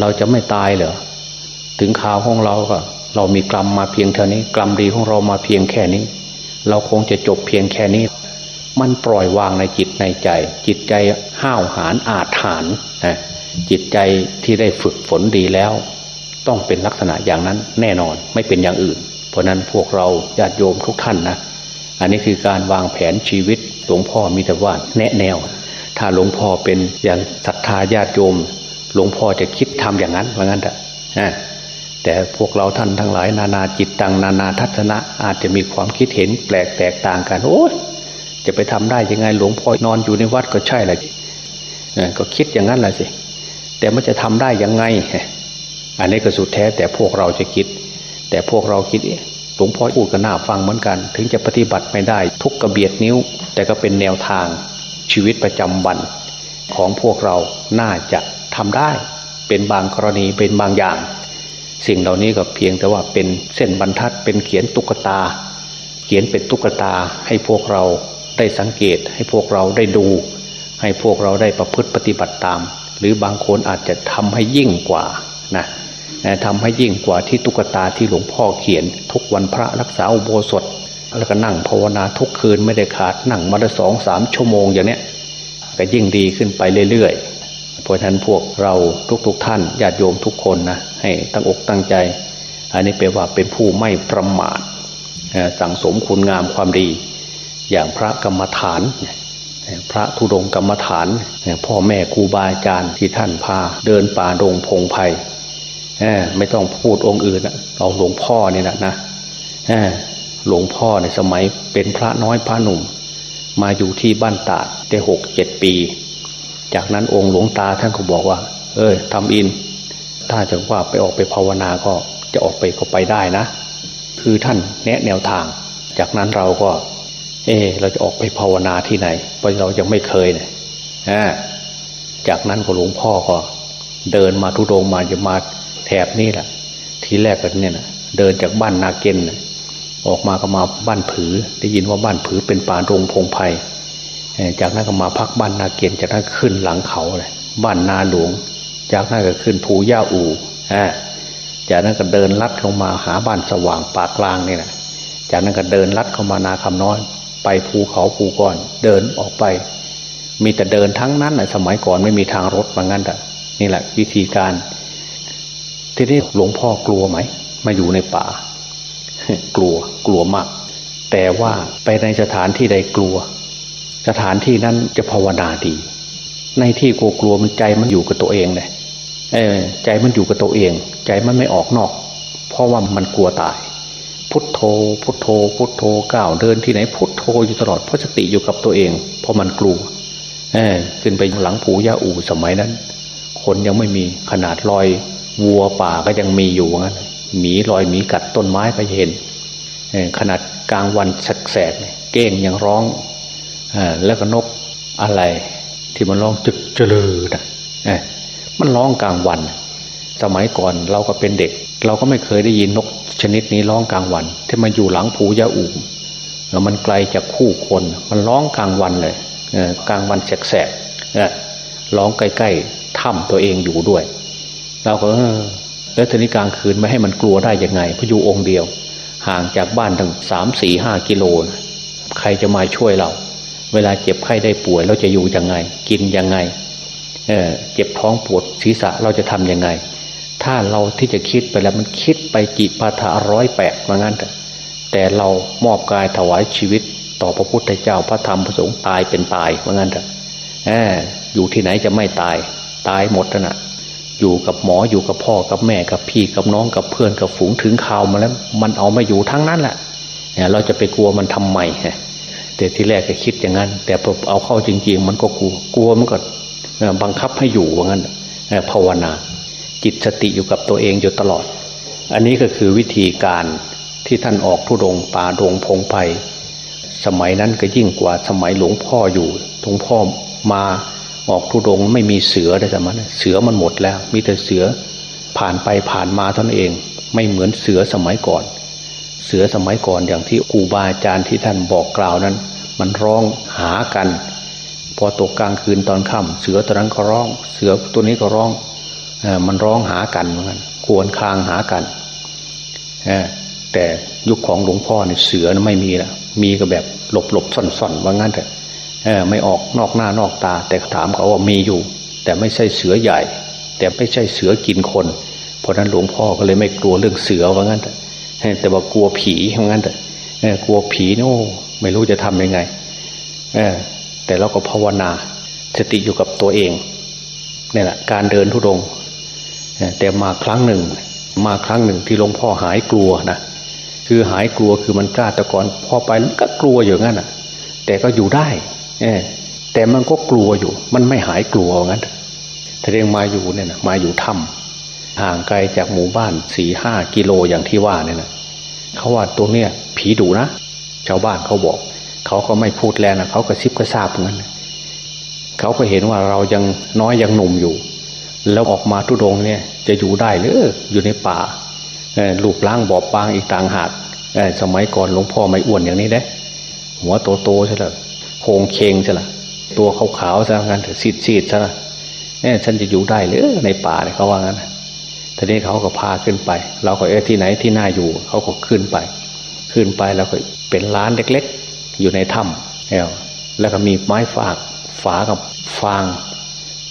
เราจะไม่ตายเหรอถึงข่าวของเราก็ เรามีกรรมมาเพียงเท่านี้ กรรมดีของเรามาเพียงแค่นี้ เราคงจะจบเพียงแค่นี้ มันปล่อยวางในจิตในใจ จิตใจห้าวหาญอาถรรพ์นจิตใจที่ได้ฝึกฝนดีแล้ว ต้องเป็นลักษณะอย่างนั้นแน่นอนไม่เป็นอย่างอื่น เพราะนั้นพวกเราญาติโยมทุกท่านนะอันนี้คือการวางแผนชีวิตหลวงพ่อมีแต่ว่าแนะแนว ถ้าหลวงพ่อเป็นอย่างศรัทธาญาติโยม หลวงพ่อจะคิดทำอย่างนั้นว่างั้นแต่แต่พวกเราท่านทั้งหลาย นานาจิตตังนานาทัศนะ อาจจะมีความคิดเห็นแปลกแตกต่างกัน โอ้ยจะไปทำได้ยังไงหลวงพ่อนอนอยู่ในวัดก็ใช่แหละก็คิดอย่างนั้นแหละสิแต่มันจะทำได้ยังไง อันนี้ก็สุดแท้แต่พวกเราจะคิด แต่พวกเราคิดหลวงพ่อพูดก็น่าฟังเหมือนกัน ถึงจะปฏิบัติไม่ได้ ทุกกระเบียดนิ้ว แต่ก็เป็นแนวทางชีวิตประจำวันของพวกเราน่าจะ ทำได้เป็นบางกรณีเป็นบางอย่าง สิ่งเหล่านี้ก็เพียงแต่ว่าเป็นเส้นบรรทัดเป็นเขียนตุ๊กตา เขียนเป็นตุ๊กตาให้พวกเราได้สังเกต ให้พวกเราได้ดู ให้พวกเราได้ประพฤติปฏิบัติตาม หรือบางคนอาจจะทำให้ยิ่งกว่านะทำให้ยิ่งกว่าที่ตุ๊กตาที่หลวงพ่อเขียน ทุกวันพระรักษาอุโบสถแล้วก็นั่งภาวนาทุกคืนไม่ได้ขาดนั่งมาละสองสามชั่วโมงอย่างเนี้ยก็ยิ่งดีขึ้นไปเรื่อยๆ เพราะฉะนั้นพวกเราทุกๆทท่านญาติโยมทุกคนนะให้ตั้งอกตั้งใจ อันนี้แปลว่าเป็นผู้ไม่ประมาทสั่งสมคุณงามความดี อย่างพระกรรมฐาน พระธุดงกรรมฐาน พ่อแม่ครูบาอาจารย์ที่ท่านพาเดินป่าดงพงไพ่ไม่ต้องพูดองค์อื่นเอาหลวงพ่อนี่แหละนะหลวงพ่อในสมัยเป็นพระน้อยพระหนุ่ม มาอยู่ที่บ้านตาดได้หกเจ็ดปี จากนั้นองค์หลวงตาท่านก็บอกว่า เออทำอิน ถ้าจะว่าไปออกไปภาวนาก็จะออกไปก็ไปได้นะ คือท่านแนะแนวทาง จากนั้นเราก็ เออเราจะออกไปภาวนาที่ไหน เพราะเรายังไม่เคยเนะ่ยจากนั้นก็หลวงพ่อก็ เดินมาทุดงมาจะมาแถบนี้แหละ ทีแรกกันเนี่ยนะเดินจากบ้านนาเกนนะออกมาก็มาบ้านผือ ได้ยินว่าบ้านผือเป็นป่ารงพงไพ่ จากนั้นก็มาพักบ้านนาเกียนจากนั้นขึ้นหลังเขาเลยบ้านนาหลวง จากนั้นก็ขึ้นภูย่าอู่จากนั้นก็เดินลัดลงมาหาบ้านสว่างปากกลางนี่แหละจากนั้นก็เดินลัดเข้ามานาคำน้อย ไปภูเขาภูก้อน เดินออกไป มีแต่เดินทั้งนั้นนะสมัยก่อนไม่มีทางรถมางั้นแต่นี่แหละ วิธีการ ที่นี่หลวงพ่อกลัวไหมมาอยู่ในป่า กลัวกลัวมาก แต่ว่าไปในสถานที่ใดกลัว สถานที่นั้นจะภาวนาดี ในที่กลัวกลัวมันใจมันอยู่กับตัวเองเลยเออใจมันอยู่กับตัวเอง ใจมันไม่ออกนอก เพราะว่ามันกลัวตาย พุทโธ พุทโธ พุทโธก้าวเดินที่ไหนพุทโธอยู่ตลอดเพราะสติอยู่กับตัวเอง เพราะมันกลัว เออขึ้นไปหลังผูยาอู่สมัยนั้น คนยังไม่มีขนาดลอยวัวป่าก็ยังมีอยู่งั้นหมีลอยหมีกัดต้นไม้ไปเห็นขนาดกลางวันแสกๆเก้งยังร้อง แล้วก็นกอะไร ที่มันร้องจึกเจริญนะมันร้องกลางวัน สมัยก่อนเราก็เป็นเด็ก เราก็ไม่เคยได้ยินนกชนิดนี้ร้องกลางวัน ที่มันอยู่หลังผูยาอู่แล้วมันไกลจากคู่คน มันร้องกลางวันเลยกลางวันแสกๆร้องใกล้ๆถ้ำตัวเองอยู่ด้วย เราก็แล้วทีนี้กลางคืนไม่ให้มันกลัวได้ยังไงเพราะอยู่องค์เดียว ห่างจากบ้านตั้งสามสี่ห้ากิโล ใครจะมาช่วยเรา เวลาเจ็บไข้ได้ป่วยเราจะอยู่ยังไง กินยังไงเออเจ็บท้องปวดศีรษะเราจะทํำยังไง ถ้าเราที่จะคิดไปแล้วมันคิดไปจิปาถาร้อยแปดมางั้นแต่แต่เรามอบกายถวายชีวิต ต่อพระพุทธเจ้าพระธรรมพระสงฆ์ตายเป็นตายมางั้นแต่อยู่ที่ไหนจะไม่ตาย ตายหมดนะอยู่กับหมออยู่กับพ่อกับแม่กับพี่กับน้องกับเพื่อนกับฝูงถึงข่าวมาแล้ว มันเอาม่อยู่ทั้งนั้นแหละเราจะไปกลัวมันทำไม แต่ที่แรกก็คิดอย่างนั้น แต่พอเอาเข้าจริง ๆ มันก็กลัวกลัวมันก็บังคับให้อยู่ว่างั้นภาวนา จิตสติอยู่กับตัวเองอยู่ตลอด อันนี้ก็คือวิธีการที่ท่านออกทุดงป่าดงพงไพ่สมัยนั้นก็ยิ่งกว่าสมัยหลวงพ่ออยู่หลวงพ่อมาออกทุดงไม่มีเสือได้สมัยเสือมันหมดแล้ว มีแต่เสือผ่านไปผ่านมาท่านเอง ไม่เหมือนเสือสมัยก่อน เสือสมัยก่อนอย่างที่ครูบาอาจารย์ที่ท่านบอกกล่าวนั้น มันร้องหากัน พอตกกลางคืนตอนค่ำเสือตัวนั้นก็ร้อง เสือตัวนี้ก็ร้องอมันร้องหากันเหมือนกันควรคางหากันแต่ยุคของหลวงพ่อเนี่ยเสือไม่มีละมีก็แบบหลบหลบซ่อนซ่อนว่างั้นเถอะไม่ออกนอกหน้านอกตา แต่ถามเขาว่ามีอยู่ แต่ไม่ใช่เสือใหญ่ แต่ไม่ใช่เสือกินคน เพราะนั้นหลวงพ่อก็เลยไม่กลัวเรื่องเสือว่างั้นแต่ แต่ว่ากลัวผีว่างั้นแต่กลัวผีโน่ไม่รู้จะทํำยังไงแต่เราก็ภาวนาสติอยู่กับตัวเองนี่แหละการเดินทุดงแต่มาครั้งหนึ่ง มาครั้งหนึ่งที่หลวงพ่อหายกลัวนะคือหายกลัวคือมันกล้าแต่ก่อนพอไปก็กลัวอย่างนั้นอะ แต่ก็อยู่ได้เอแต่มันก็กลัวอยู่ มันไม่หายกลัวงั้นถ้าเรียงมาอยู่เนี่ยนะมาอยู่ถ้ำ ห่างไกลจากหมู่บ้านสี่ห้ากิโลอย่างที่ว่าเนี่ยนะเขาว่าตัวเนี้ยผีดุนะชาวบ้านเขาบอก เขาก็ไม่พูดแรงนะเขาก็ซิบกระซาบงั้นเขาก็เห็นว่าเรายังน้อยยังหนุ่มอยู่ แล้วออกมาทุดงเนี่ย จะอยู่ได้หรืออยู่ในป่าลูกล้างบอบบางอีกต่างหากสมัยก่อนหลวงพ่อไม่อ้วนอย่างนี้ได้หัวโตๆใช่หรือโคงเคงใช่หรือตัวขาวๆซะงั้นสีดสีดซะละเนี่ยฉันจะอยู่ได้หรือในป่าเนี่ยเขาว่างั้น ทีนี้เขาก็พาขึ้นไป เราก็เออที่ไหนที่น่าอยู่ เขาก็ขึ้นไป ขึ้นไปแล้วก็เป็นร้านเล็กๆ อยู่ในถ้ำแล้วแล้วก็มีไม้ฝากฝากับฟาง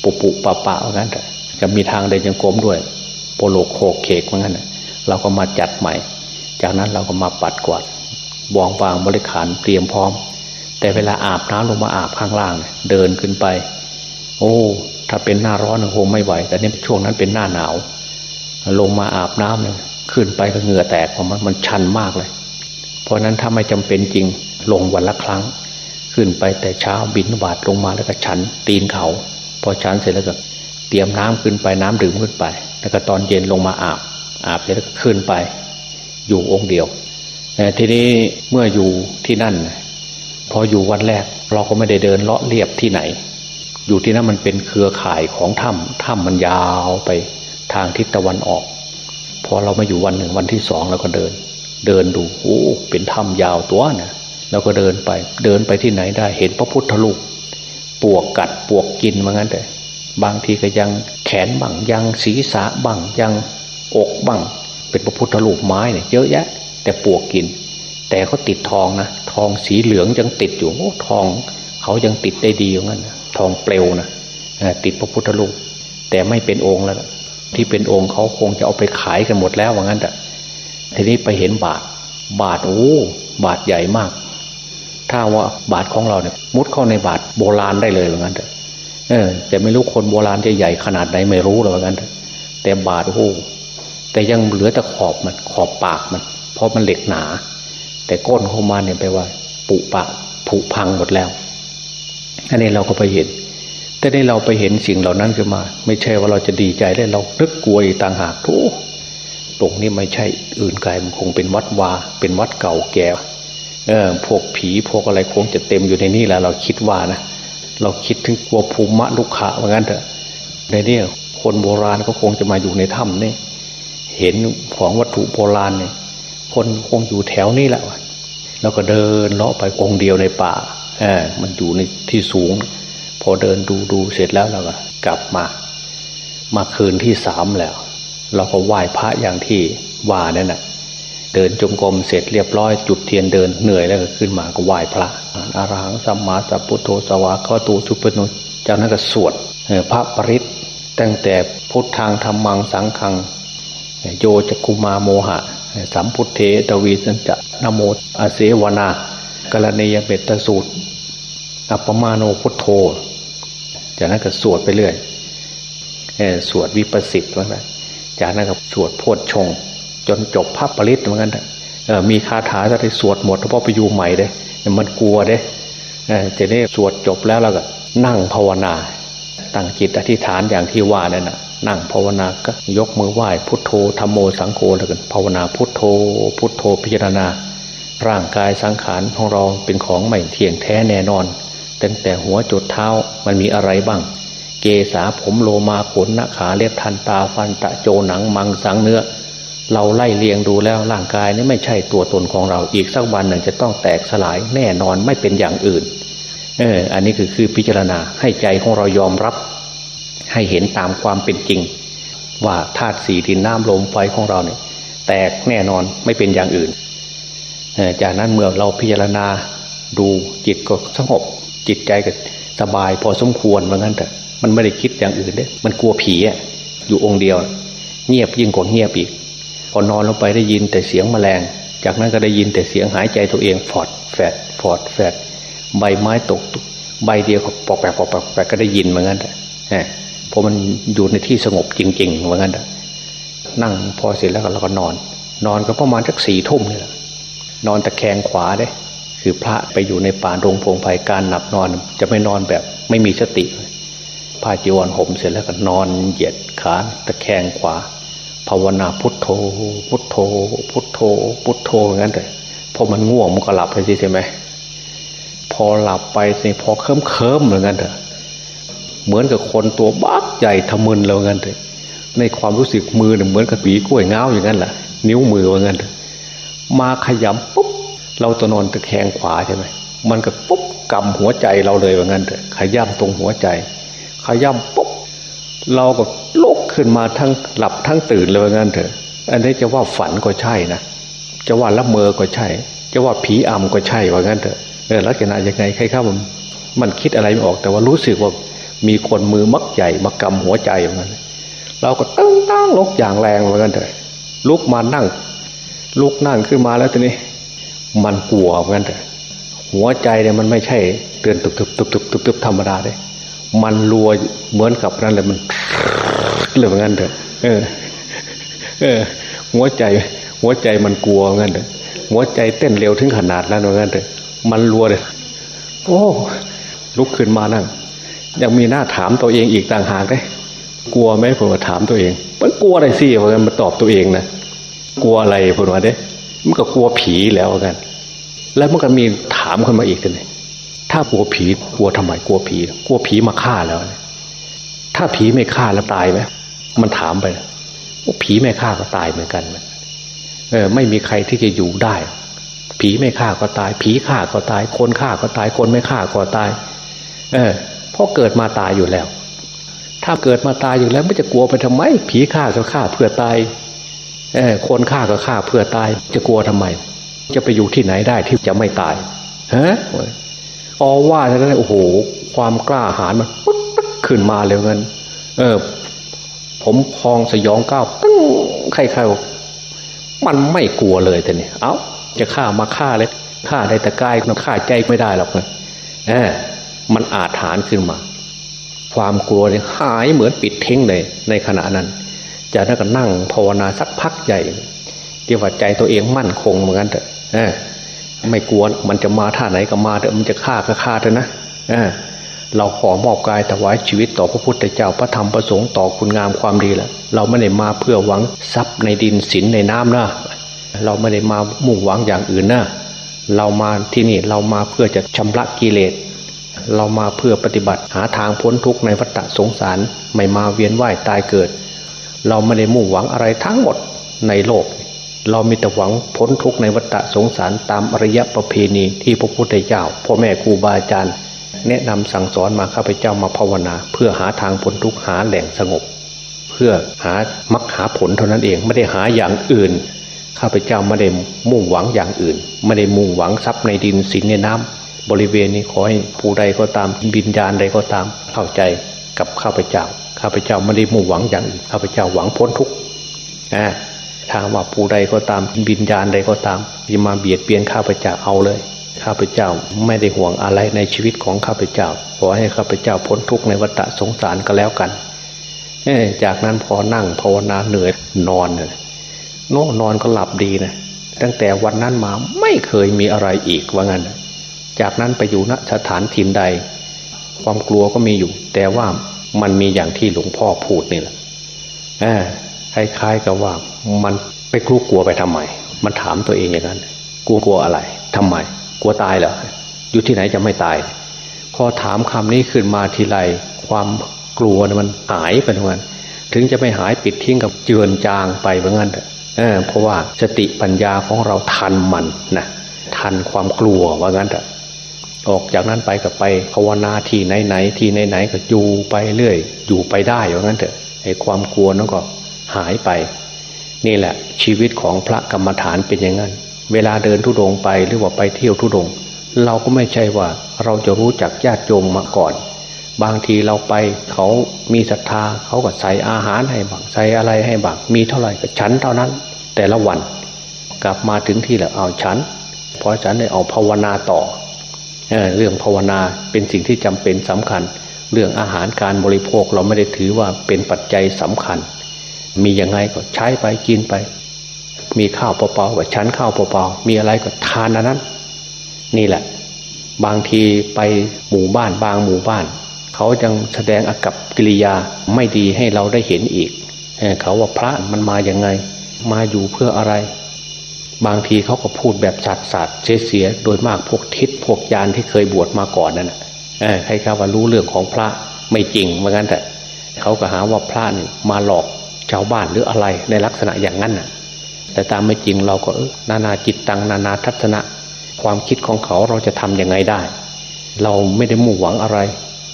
ปุปุปะปะว่างั้นแต่ก็มีทางเดินยังกลมด้วย โปโลโคเคกว่างั้นเราก็มาจัดใหม่ จากนั้นเราก็มาปัดกวาดวางวางบริขารเตรียมพร้อม แต่เวลาอาบน้ำลงมาอาบข้างล่าง เดินขึ้นไป โอ้ ถ้าเป็นหน้าร้อนคงไม่ไหว แต่นี่ช่วงนั้นเป็นหน้าหนาว ลงมาอาบน้ำเนี่ยขึ้นไปก็เหงื่อแตกเพราะมันมันชันมากเลย เพราะนั้นถ้าไม่จำเป็นจริงลงวันละครั้ง ขึ้นไปแต่เช้าบินบาดลงมาแล้วก็ฉันตีนเขา พอฉันเสร็จแล้วก็เตรียมน้ำขึ้นไปน้ำดื่มขึ้นไป แล้วก็ตอนเย็นลงมาอาบ อาบเสร็จแล้วก็ขึ้นไป อยู่องค์เดียวทีนี้เมื่ออยู่ที่นั่น พออยู่วันแรก เราก็ไม่ได้เดินเลาะเรียบที่ไหน อยู่ที่นั่นมันเป็นเครือข่ายของถ้ำถ้ำมันยาวไป ทางทิศตะวันออก พอเรามาอยู่วันหนึ่งวันที่สองเราก็เดิน เดินดูโอ้เป็นถ้ำยาวตัวนะเราก็เดินไป เดินไปที่ไหนได้ เห็นพระพุทธรูปปวกกัดปวกกินมางั้นแต่บางทีก็ยังแขนบังยังศีรษะบังยังอกบังเป็นพระพุทธรูปไม้เนี่ยเยอะแยะ แต่ปวกกิน แต่เขาติดทองนะทองสีเหลืองยังติดอยู่โอ้ทองเขายังติดได้ดีอย่างนั้นทองเปลวนะติดพระพุทธรูปแต่ไม่เป็นองค์แล้ว ที่เป็นองค์เขาคงจะเอาไปขายกันหมดแล้วว่างั้นแต่ทีนี้ไปเห็นบาท บาทโอ้บาทใหญ่มาก ถ้าว่าบาทของเราเนี่ย มุดเข้าในบาทโบราณได้เลยว่างั้นแต่เออแต่ไม่รู้คนโบราณจะใหญ่ขนาดไหนไม่รู้หรอกว่างั้นแต่บาทโอ้แต่ยังเหลือแต่ขอบมันขอบปากมัน เพราะมันเหล็กหนา แต่ก้นเของมันเนี่ยแปลว่า ปุปะผุพังหมดแล้วอันนี้เราก็ไปเห็น แต่ได้เราไปเห็นสิ่งเหล่านั้นขึ้นมา ไม่ใช่ว่าเราจะดีใจได้เรานึกกลัวต่างหากทุกตรงนี้ไม่ใช่อื่นไกลมันคงเป็นวัดวา เป็นวัดเก่าแก่เออพวกผีพวกอะไรคงจะเต็มอยู่ในนี้แหละเราคิดว่านะเราคิดถึงกลัวภูมิลุกขะเหมือนกันเถอะในนี้คนโบราณก็คงจะมาอยู่ในถ้ำนี่เห็นของวัตถุโบราณเนี่ย คนคงอยู่แถวนี้แหละแล้วก็เดินเลาะไปองเดียวในป่าเออมันอยู่ในที่สูง พอเดินดูดูเสร็จแล้วเราก็กลับมา มาคืนที่สามแล้ว เราก็ไหว้พระอย่างที่ว่านั่นแหะเดินจงกรมเสร็จเรียบร้อย จุดเทียนเดินเหนื่อยแล้วก็ขึ้นมาก็ไหว้พระอารังสัมมาสัพพุทโธสวากขาตูชุปนุจากนั้นก็สวดพระปริศตั้งแต่พุทธังธรรมังสังขังโยจกุมาโมหะ สัมพุทเทตวีสัญจะนโมอาเสวนากรณียเบตสูตร อัปมาโนพุทโธ จากนั้นก็สวดไปเรื่อยสวดวิปัสสิตว่าไงจากนั้นก็สวดโพชฌงจนจบภาพปริศเหมือนกันมีคาถาจะได้สวดหมดเพราะไปอยู่ใหม่เด้มันกลัวเด้จะได้สวดจบแล้วเราก็ นั่งภาวนา ตั้งจิตอธิษฐานอย่างที่ว่านั่นนะนั่งภาวนาก็ยกมือไหว้พุทโธธรรมโมสังโฆแล้วกันภาวนาพุทโธ พุทโธพิจารณา ร่างกายสังขารของเราเป็นของใหม่เที่ยงแท้แน่นอน ตั้งแต่หัวจุดเท้ามันมีอะไรบ้าง เกษาผมโลมาขนนาขาเล็บทันตาฟันตะโจหนังมังสังเนื้อ เราไล่เลียงดูแล้วร่างกายนี้ไม่ใช่ตัวตนของเราอีกสักวันหนึ่งจะต้องแตกสลายแน่นอนไม่เป็นอย่างอื่นเอออันนี้คือคือพิจารณาให้ใจของเรายอมรับ ให้เห็นตามความเป็นจริง ว่าธาตุสี่ดินน้ำลมไฟของเราเนี่ย แตกแน่นอนไม่เป็นอย่างอื่นจากนั้นเมื่อเราพิจารณาดูจิตก็สงบ จิตใจก็สบายพอสมควรเหมือนกันแต่มันไม่ได้คิดอย่างอื่นเด้มันกลัวผีอะอยู่องค์เดียว เงียบยิ่งกว่าเงียบอีก พอนอนลงไปได้ยินแต่เสียงแมลง จากนั้นก็ได้ยินแต่เสียงหายใจตัวเองฟอดแฟดฟอดแฟดใบไม้ตก ใบเดียวก็ปอกแปกปอกแปกก็ได้ยินเหมือนกันแต่พอมันอยู่ในที่สงบจริง ๆ เหมือนกันแต่นั่งพอเสร็จแล้วเราก็นอน นอนก็ประมาณสักสี่ทุ่มนี่แหละนอนตะแคงขวาได้ คือพระไปอยู่ในป่ารงพงไผ่การหลับนอน จะไม่นอนแบบไม่มีสติผ้าจีวรห่มเสร็จแล้วก็นอนเหยียดขาตะแคงขวา ภาวนาพุทโธ พุทโธ พุทโธ พุทโธงั้นเลยพอมันง่วงมันก็หลับไปสิใช่ไหมพอหลับไปสิพอเคิมเคิมเหมือนกันเถอะเหมือนกับคนตัวบักใหญ่ทะมึนแล้วงั้นเถอะในความรู้สึกมือเนี่ยเหมือนกับปีกล้วยเงาอย่างนั้นแหละนิ้วมือว่างั้นเถอะมาขยำปุ๊บ เราตัวนอนตะแคงขวาใช่ไหมมันก็ปุ๊บกำหัวใจเราเลยว่างั้นเถอะขย่ำตรงหัวใจ ขย่ำปุ๊บเราก็ลุกขึ้นมาทั้งหลับทั้งตื่นเลยว่างั้นเถอะอันนี้จะว่าฝันก็ใช่นะจะว่าละเมอก็ใช่ จะว่าผีอำก็ใช่ว่างั้นเถอะเออลักษณะยังไงใครข้ามันมันคิดอะไรไม่ออกแต่ว่ารู้สึกว่ามีคนมือมักใหญ่มากำหัวใจว่างั้นเราก็ตั้งตั้งลุกอย่างแรงว่างั้นเถอะลุกมานั่งลุกนั่งขึ้นมาแล้วทีนี้ มันกลัวว่างั้นเถอะหัวใจเนี่ยมันไม่ใช่เตือนตุบตุบตุบตุบตุบตุบธรรมดาเลยมันรัวเหมือนกับนั่นเลยมันเลยเหมือนกันเถอะเออ เออ หัวใจ หัวใจมันกลัวงั้นเถอะหัวใจเต้นเร็วถึงขนาดนั้นเหมือนกันเถอะมันรัวเลยโอ้ลุกขึ้นมานั่งยังมีหน้าถามตัวเองอีกต่างหากเลยกลัวไหมผมถามตัวเอง มันกลัวอะไรสิเหมือนกันมันตอบตัวเองนะกลัวอะไรผมว่าเด้ มันก็กลัวผีแล้วกัน แล้วมันก็มีถามคนมาอีกเลยถ้ากลัวผีกลัวทำไมกลัวผี กลัวผีมาฆ่าแล้ว ถ้าผีไม่ฆ่าแล้วตายไหมมันถามไปผีไม่ฆ่าก็ตายเหมือนกันเออ ไม่มีใครที่จะอยู่ได้ ผีไม่ฆ่าก็ตาย ผีฆ่าก็ตาย คนฆ่าก็ตาย คนไม่ฆ่าก็ตาย เออเพราะเกิดมาตายอยู่แล้ว ถ้าเกิดมาตายอยู่แล้วไม่จะกลัวไปทำไม ผีฆ่าก็ฆ่าเพื่อตาย คนฆ่าก็ฆ่าเพื่อตาย จะกลัวทำไม จะไปอยู่ที่ไหนได้ที่จะไม่ตายฮะอว่าท่านโอ้โห ความกล้าหาญมันปุ๊บขึ้นมาเลยเงินเออ ผมพองสยองก้าวตึ้งใครๆมันไม่กลัวเลยแต่นี่เอา้าจะฆ่ามาฆ่าเลยฆ่าได้แต่กายมันฆ่าใจไม่ได้หรอกนเออมันอาจฐานขึ้นมา ความกลัวเนี่ยหายเหมือนปิดทิ้งเลยในขณะนั้น จากนั้นก็นั่งภาวนาสักพักใหญ่เที่ว่าใจตัวเองมั่นคงเหมือนกันเถอะไม่กลัวมันจะมาท่าไหนก็มาเถอะมันจะฆ่าก็ฆ่าเถอะนะเราขอมอบกายถวายชีวิตต่อพระพุทธเจ้าพระธรรมพระสงฆ์ต่อคุณงามความดีแหละเราไม่ได้มาเพื่อหวังทรัพย์ในดินสินในน้ำนะเราไม่ได้มามุ่งหวังอย่างอื่นนะเรามาที่นี่เรามาเพื่อจะชำระกิเลสเรามาเพื่อปฏิบัติหาทางพ้นทุกข์ในวัฏสงสาร ไม่มาเวียนว่ายตายเกิด เราไม่ได้มุ่งหวังอะไรทั้งหมดในโลก เรามีแต่หวังพ้นทุกข์ในวัฏสงสารตามอริยประเพณีที่พระพุทธเจ้าพ่อแม่ครูบาอาจารย์ แนะนำสั่งสอนมาข้าพเจ้ามาภาวนา เพื่อหาทางพ้นทุกข์หาแหล่งสงบ เพื่อหามรรคหาผลเท่านั้นเองไม่ได้หาอย่างอื่นข้าพเจ้าไม่ได้มุ่งหวังอย่างอื่นไม่ได้มุ่งหวังทรัพย์ในดินสินในน้ำบริเวณนี้ขอให้ผู้ใดก็ตามบินญาณใดก็ตามเข้าใจกับข้าพเจ้า ข้าพเจ้าไม่ได้มุ่งหวังอย่างอื่นข้าพเจ้าหวังพ้นทุกข์อ่าถ้าว่าผู้ใดก็ตามบินญาณใดก็ตามจะมาเบียดเบียนข้าพเจ้าเอาเลย ข้าพเจ้าไม่ได้ห่วงอะไรในชีวิตของข้าพเจ้าขอให้ข้าพเจ้าพ้นทุกข์ในวัฏสงสารก็แล้วกันจากนั้นพอนั่งภาวนาเหนื่อยนอนเลยโน่นอนก็หลับดีนะตั้งแต่วันนั้นมาไม่เคยมีอะไรอีกว่างั้นจากนั้นไปอยู่ณสถานถิ่นใด ความกลัวก็มีอยู่ แต่ว่า มันมีอย่างที่หลวงพ่อพูดนี่แหละคล้ายๆกับว่ามันไปกลัวกลัวไปทำไม มันถามตัวเองอย่างนั้น กลัวกลัวอะไรทำไม กลัวตายเหรอ อยู่ที่ไหนจะไม่ตาย พอถามคำนี้ขึ้นมาทีไร ความกลัวมันหายไปทุกวันถึงจะไม่หายปิดทิ้งกับเจือนจางไปเหมือนกันเออเพราะว่าสติปัญญาของเราทันมันนะทันความกลัวว่างั้นอะ ออกจากนั้นไปกับไปภาวนาที่ไหนไหนที่ไหนไหนก็อยู่ไปเรื่อย อยู่ไปได้ว่างั้นเถอะไอ้ความกลัวนั่นก็หายไป นี่แหละ ชีวิตของพระกรรมฐานเป็นอย่างนั้น เวลาเดินทุดงไปหรือว่าไปเที่ยวทุดง เราก็ไม่ใช่ว่าเราจะรู้จักญาติโยมมาก่อน บางทีเราไปเขามีศรัทธาเขาก็ใส่อาหารให้บังใส่อะไรให้บังมีเท่าไหร่ก็ฉันเท่านั้น แต่ละวัน กลับมาถึงที่แล้วเอาฉันพอฉันได้เอาภาวนาต่อ เรื่องภาวนาเป็นสิ่งที่จำเป็นสำคัญ เรื่องอาหารการบริโภคเราไม่ได้ถือว่าเป็นปัจจัยสำคัญ มียังไงก็ใช้ไปกินไป มีข้าวเปล่าๆก็ชั้นข้าวเปล่าๆมีอะไรก็ทานอันนั้น นี่แหละ บางทีไปหมู่บ้านบางหมู่บ้าน เขายังแสดงอากับกิริยาไม่ดีให้เราได้เห็นอีกเขาว่าพระมันมาอย่างไง มาอยู่เพื่ออะไร บางทีเขาก็พูดแบบสัตว์สัตว์เสียโดยมากพวกทิศพวกยานที่เคยบวชมาก่อนนั่นใครเขาว่ารู้เรื่องของพระไม่จริงเหมือนกันแต่เขาก็หาว่าพระนี่มาหลอกชาวบ้านหรืออะไรในลักษณะอย่างนั้นน่ะ แต่ตามไม่จริงเราก็นานาจิตตังนานาทัศนะ ความคิดของเขาเราจะทํำยังไงได้ เราไม่ได้มุ่งหวังอะไร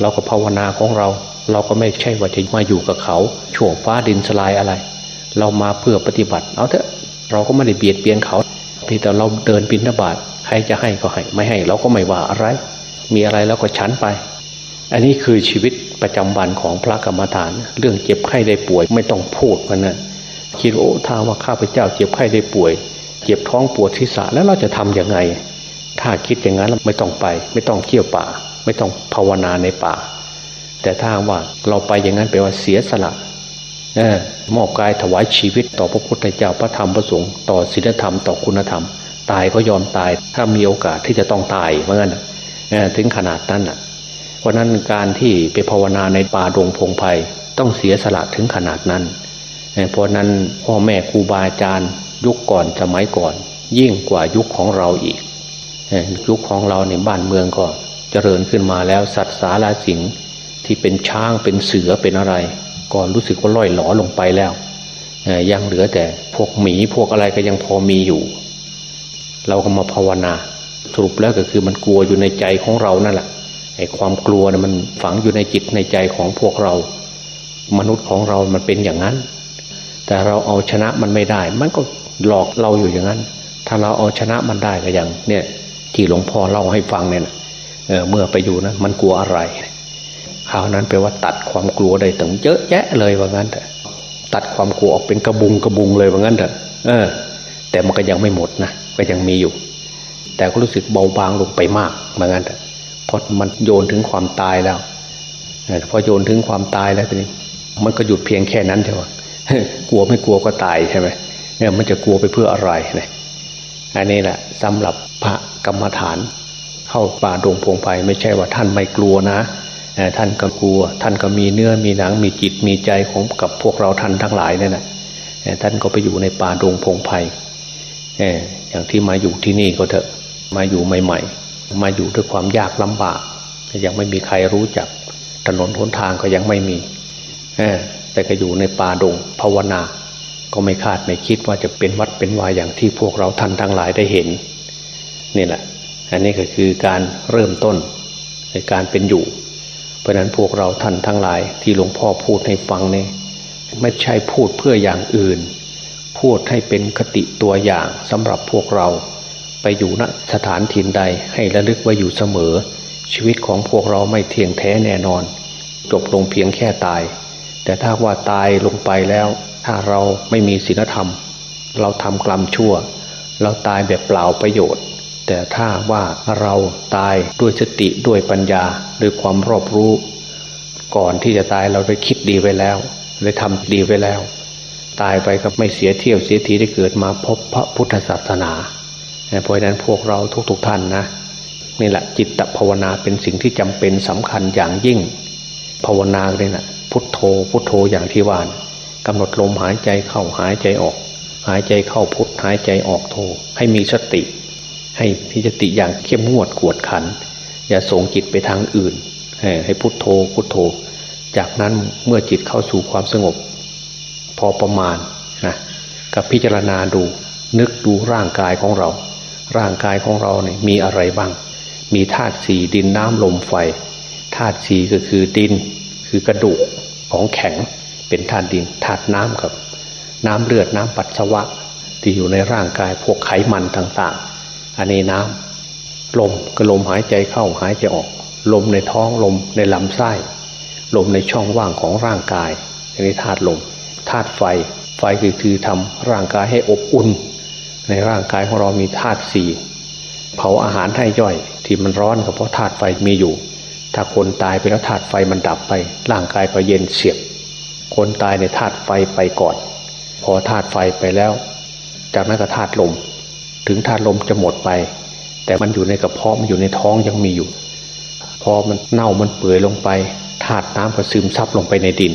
เราก็ภาวนาของเรา เราก็ไม่ใช่ว่าจะมาอยู่กับเขาช่วงฟ้าดินสลายอะไร เรามาเพื่อปฏิบัติ เอาเถอะ เราก็ไม่ได้เบียดเบียนเขาเพียงแต่เราเดินบินทบาทใครจะให้ก็ให้ ไม่ให้เราก็ไม่ว่าอะไร มีอะไรแล้วก็ฉันไป อันนี้คือชีวิตประจำวันของพระกรรมฐาน เรื่องเจ็บไข้ได้ป่วยไม่ต้องพูดมันนะคิดโอ้ถ้าว่าข้าพเจ้าเจ็บไข้ได้ป่วย เจ็บท้องปวดศีรษะแล้วเราจะทํำยังไง ถ้าคิดอย่างนั้นไม่ต้องไป ไม่ต้องเที่ยวป่า ไม่ต้องภาวนาในป่า แต่ถ้าว่าเราไปอย่างนั้นแปลว่าเสียสละ มอบกายถวายชีวิตต่อพระพุทธเจ้าพระธรรมพระสงฆ์ต่อศีลธรรมต่อคุณธรรม ตายก็ยอมตายถ้ามีโอกาสที่จะต้องตายเหมือนกันถึงขนาดนั้นอะเพราะนั้นการที่ไปภาวนาในป่าดงพงไพ่ต้องเสียสละถึงขนาดนั้นเพราะนั้นพ่อแม่ครูบาอาจารย์ยุคก่อนสมัยก่อน ยิ่งกว่ายุคของเราอีกยุคของเราในบ้านเมืองก็เจริญขึ้นมาแล้วสัตว์สาราสิงที่เป็นช้างเป็นเสือเป็นอะไร ก็รู้สึกว่าล่อยหลอลงไปแล้วยังเหลือแต่พวกหมีพวกอะไรก็ยังพอมีอยู่ เราก็มาภาวนา สรุปแล้วก็คือมันกลัวอยู่ในใจของเรานั่นแหละไอ้ความกลัวนะมันฝังอยู่ในจิตในใจของพวกเรา มนุษย์ของเรามันเป็นอย่างนั้น แต่เราเอาชนะมันไม่ได้ มันก็หลอกเราอยู่อย่างนั้น ถ้าเราเอาชนะมันได้ก็อย่าง เนี่ย ที่หลวงพ่อเล่าให้ฟังเนี่ยเเมื่อไปอยู่นะมันกลัวอะไร คราวนั้นแปลว่าตัดความกลัวได้ถึงเยอะแยะเลยว่างั้นแต่ตัดความกลัวออกเป็นกระบุงกระบุงเลยว่างั้นเถอะเออ แต่มันก็ยังไม่หมดนะก็ยังมีอยู่ แต่ก็รู้สึกเบาบางลงไปมากเหมือนกันแต่พอมันโยนถึงความตายแล้วพอโยนถึงความตายแล้วทีนี้ มันก็หยุดเพียงแค่นั้นใช่ไหมกลัวไม่กลัวก็ตายใช่ไหมเนี่ยมันจะกลัวไปเพื่ออะไรเนี่ยอันนี้แหละสำหรับพระกรรมฐาน เข้าป่าดงพงไพไม่ใช่ว่าท่านไม่กลัวนะ ท่านก็กลัว ท่านก็มีเนื้อมีหนังมีจิตมีใจของกับพวกเราท่านทั้งหลายนี่แหละท่านก็ไปอยู่ในป่าดงพงไพ่อย่างที่มาอยู่ที่นี่ก็เถอะมาอยู่ใหม่ ๆ มาอยู่ด้วยความยากลำบากยังไม่มีใครรู้จัก ถนนหนทางก็ยังไม่มีแต่ก็อยู่ในป่าดงภาวนา ก็ไม่คาดไม่คิดว่าจะเป็นวัดเป็นวายอย่างที่พวกเราท่านทั้งหลายได้เห็นนี่แหละ อันนี้ก็คือการเริ่มต้นในการเป็นอยู่ เพราะนั้นพวกเราท่านทั้งหลายที่หลวงพ่อพูดให้ฟังเนี่ยไม่ใช่พูดเพื่ออย่างอื่น พูดให้เป็นคติตัวอย่างสำหรับพวกเรา ไปอยู่ณสถานถิ่นใดให้ระลึกไว้อยู่เสมอ ชีวิตของพวกเราไม่เที่ยงแท้แน่นอน จบลงเพียงแค่ตาย แต่ถ้าว่าตายลงไปแล้ว ถ้าเราไม่มีศีลธรรม เราทำกรรมชั่ว เราตายแบบเปล่าประโยชน์ แต่ถ้าว่าเราตายด้วยสติด้วยปัญญาด้วยความรอบรู้ ก่อนที่จะตายเราได้คิดดีไว้แล้วได้ทำดีไว้แล้ว ตายไปก็ไม่เสียเที่ยวเสียทีได้เกิดมาพบพระพุทธศาสนาเพราะนั้นพวกเราทุกๆทท่านนะนี่แหละจิตภาวนาเป็นสิ่งที่จำเป็นสำคัญอย่างยิ่ง ภาวนาเลยนะพุทโธพุทโธอย่างที่ว่านกำหนดลมหายใจเข้าหายใจออก หายใจเข้าพุทหายใจออกโธให้มีสติ ให้พิจติอย่างเข้มงวดกวดขัน อย่าส่งจิตไปทางอื่น ให้พุโทโธพุโทโธ จากนั้นเมื่อจิตเข้าสู่ความสงบ พอประมาณนะกับพิจารณาดูนึกดูร่างกายของเรา ร่างกายของเราเนี่ยมีอะไรบ้าง มีธาตุสี่ดินน้ำลมไฟธาตุสี่ก็คือดินคือกระดูกของแข็งเป็นธาตุดินธาตุน้ำกับ น้ำเลือดน้ำปัสสาวะที่อยู่ในร่างกายพวกไขมันต่าง อันนี้น้ำลมก็ลมหายใจเข้าหายใจออก ลมในท้องลมในลำไส้ ลมในช่องว่างของร่างกายอันนี้ธาตุลมธาตุไฟ ไฟคือคือทำร่างกายให้อบอุ่น ในร่างกายของเรามีธาตุสี่เผาอาหารให้ย่อย ที่มันร้อนก็เพราะธาตุไฟมีอยู่ ถ้าคนตายไปแล้วธาตุไฟมันดับไป ร่างกายก็เย็นเสียบ คนตายในธาตุไฟไปก่อน พอธาตุไฟไปแล้ว จากนั้นก็ธาตุลม ถึงธาตุลมจะหมดไป แต่มันอยู่ในกระเพาะมันอยู่ในท้องยังมีอยู่ พอมันเน่ามันเปื่อยลงไปธาตุน้ำก็ซึมซับลงไปในดิน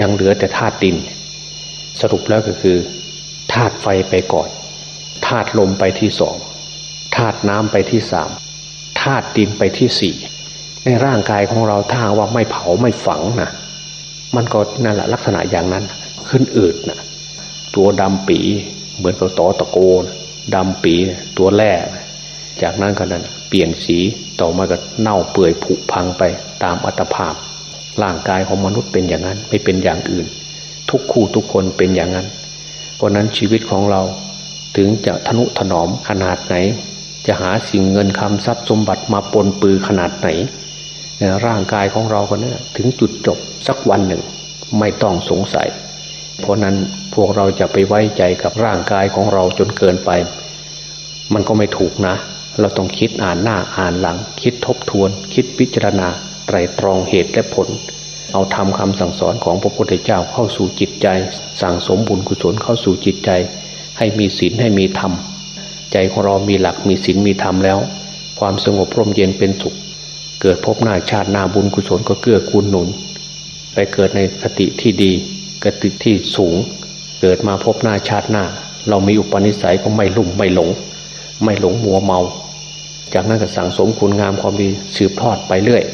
ยังเหลือแต่ธาตุดิน สรุปแล้วก็คือธาตุไฟไปก่อนธาตุลมไปที่สองธาตุน้ำไปที่สามธาตุดินไปที่สี่ในร่างกายของเราถ้าว่าไม่เผาไม่ฝังนะมันก็นั่นแหละลักษณะอย่างนั้น ขึ้นอืดนะตัวดำปีเหมือนกับตอตะโกน ดำปีตัวแร่จากนั้นก็นั้นเปลี่ยนสีต่อมาก็เน่าเปื่อยผุพังไปตามอัตภาพ ร่างกายของมนุษย์เป็นอย่างนั้น ไม่เป็นอย่างอื่น ทุกคู่ทุกคนเป็นอย่างนั้น เพราะนั้นชีวิตของเราถึงจะทนุถนอมขนาดไหน จะหาสิ่งเงินคำทรัพย์สมบัติมาปนปือขนาดไหน ร่างกายของเราก็เนี่ยถึงจุดจบสักวันหนึ่ง ไม่ต้องสงสัย เพราะนั้นพวกเราจะไปไว้ใจกับร่างกายของเราจนเกินไป มันก็ไม่ถูกนะ เราต้องคิดอ่านหน้าอ่านหลัง คิดทบทวน คิดพิจารณาไตรตรองเหตุและผล เอาทำคำสั่งสอนของพระพุทธเจ้าเข้าสู่จิตใจ สั่งสมบุญกุศลเข้าสู่จิตใจ ให้มีศีลให้มีธรรม ใจของเรามีหลักมีศีลมีธรรมแล้ว ความสงบร่มเย็นเป็นสุข เกิดพบหน้าชาติหน้าบุญกุศลก็เกื้อกูลหนุน ไปเกิดในคติที่ดีกติที่สูง เกิดมาพบหน้าชาติหน้า เรามีอุปนิสัยก็ไม่ลุ่มไม่หลง ไม่หลงมัวเมา จากนั้นก็สั่งสมคุณงามความดีสืบทอดไปเรื่อย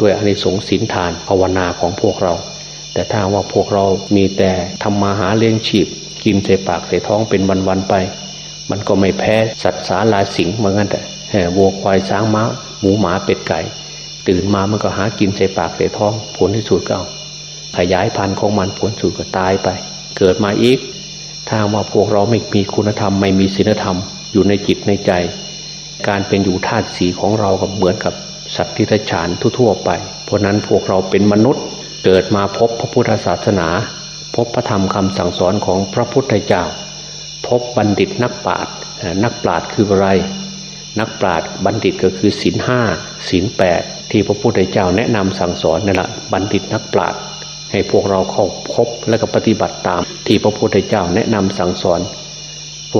ด้วยอนิสงส์ศีลทานภาวนาของพวกเรา แต่ถ้าว่าพวกเรามีแต่ทำมาหาเลี้ยงชีพ กินใส่ปากใส่ท้องเป็นวันๆไป มันก็ไม่แพ้สัตว์สาลาสิงเหมือนกันแต่วัวควายช้างม้า หมูหมาเป็ดไก่ ตื่นมามันก็หากินใส่ปากใส่ท้อง ผลที่สุดก็เอาขยายพันธุ์ของมันผลสุดก็ตายไป เกิดมาอีก ถ้าว่าพวกเราไม่มีคุณธรรมไม่มีศีลธรรม อยู่ในจิตในใจ การเป็นอยู่ธาตุสีของเราก็เหมือนกับสัตว์ที่ทฉานทั่วๆไป เพราะนั้นพวกเราเป็นมนุษย์เกิดมาพบพระพุทธศาสนา พบพระธรรมคำสั่งสอนของพระพุทธเจ้า พบบัณฑิตนักปราชญ์นักปราชญ์คืออะไร นักปราชญ์บัณฑิตก็คือศีลห้าศีลแปดที่พระพุทธเจ้าแนะนำสั่งสอนนั่นแหละบัณฑิตนักปราชญ์ให้พวกเราเข้าพบและก็ปฏิบัติตาม ที่พระพุทธเจ้าแนะนำสั่งสอน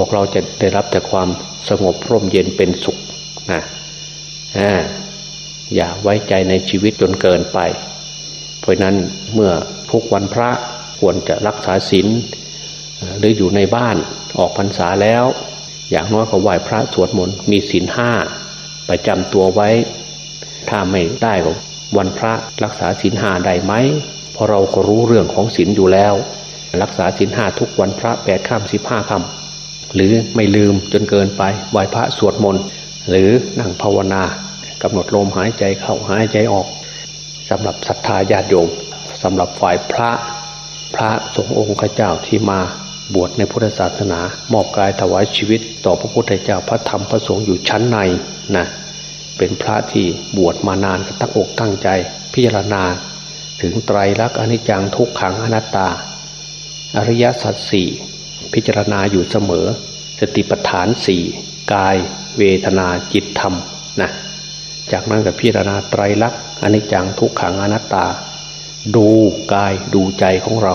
วกเราจะได้รับแต่ความสงบร่มเย็นเป็นสุขนะอย่าไว้ใจในชีวิตจนเกินไป เพราะนั้นเมื่อทุกวันพระควรจะรักษาศีลหรืออยู่ในบ้านออกพรรษาแล้ว อย่างน้อยก็ไหว้พระสวดมนต์มีศีลห้าประจำตัวไว้ ถ้าไม่ได้ก็วันพระรักษาศีลห้าได้ไหมเพราะเราก็รู้เรื่องของศีลอยู่แล้ว รักษาศีลห้าทุกวันพระแปดข้ามสิบห้าคำ หรือไม่ลืมจนเกินไปไหวพระสวดมนต์หรือนั่งภาวนากำหนดลมหายใจเข้าหายใจออกสำหรับศรัทธาญาติโยมสำหรับฝ่ายพระพระสงฆ์องค์ข้าเจ้าที่มาบวชในพุทธศาสนา มอบกายถวายชีวิต ต่อพระพุทธเจ้าพระธรรมพระสงฆ์อยู่ชั้นในนะเป็นพระที่บวชมานานตั้งอกตั้งใจ พิจารณา ถึงไตรลักษณ์อนิจจังทุกขังอนัตตา อริยสัจสี่ พิจารณาอยู่เสมอ สติปัฏฐานสี่กาย เวทนาจิตธรรมนะจากนั้นก็พิจารณาไตรลักษณ์อนิจจังทุกขังอนัตตา ดูกายดูใจของเรา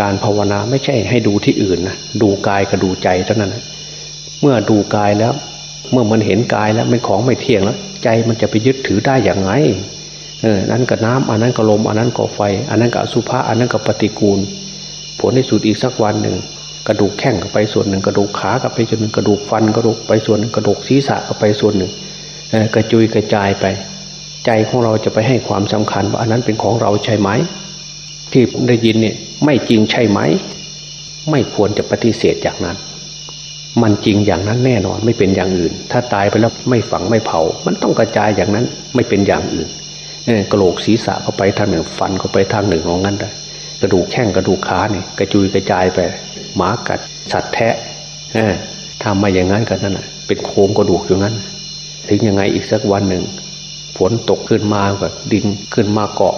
การภาวนาไม่ใช่ให้ดูที่อื่นนะดูกายกับดูใจเท่านั้นเมื่อดูกายแล้ว เมื่อมันเห็นกายแล้วมันของไม่เที่ยงแล้ว ใจมันจะไปยึดถือได้อย่างไงเออนั้นก็น้ำอันนั้นก็ลมอันนั้นก็ไฟ อันนั้นก็สุภาอันนั้นก็ปฏิกูล ผลในสุดอีกสักวันหนึ่ง กระดูกแข้งก็ไปส่วนหนึ่ง กระดูกขาก็ไปส่วนหนึ่งกระดูกฟันกระดูกไปส่วนหนึ่งกระดูกศีรษะก็ไปส่วนหนึ่งกระจุยกระจายไป ใจของเราจะไปให้ความสำคัญว่าอันนั้นเป็นของเราใช่ไหม ที่ได้ยินเนี่ยไม่จริงใช่ไหม ไม่ควรจะปฏิเสธอย่างนั้น มันจริงอย่างนั้นแน่นอนไม่เป็นอย่างอื่น ถ้าตายไปแล้วไม่ฝังไม่เผา มันต้องกระจายอย่างนั้นไม่เป็นอย่างอื่นกระโหลกศีรษะเข้าไปทางหนึ่งฟันเข้าไปทางหนึ่งของนั้นได้กระดูกแข้งกระดูกขาเนี่ยกระจุยกระจายไป หมากัดสัตว์แทะทำมาอย่างนั้นกันนั่นแหะเป็นโครงกระดูกอย่างนั้น ถึงยังไงอีกสักวันหนึ่งฝนตกขึ้นมาแบบดินขึ้นมาเกาะ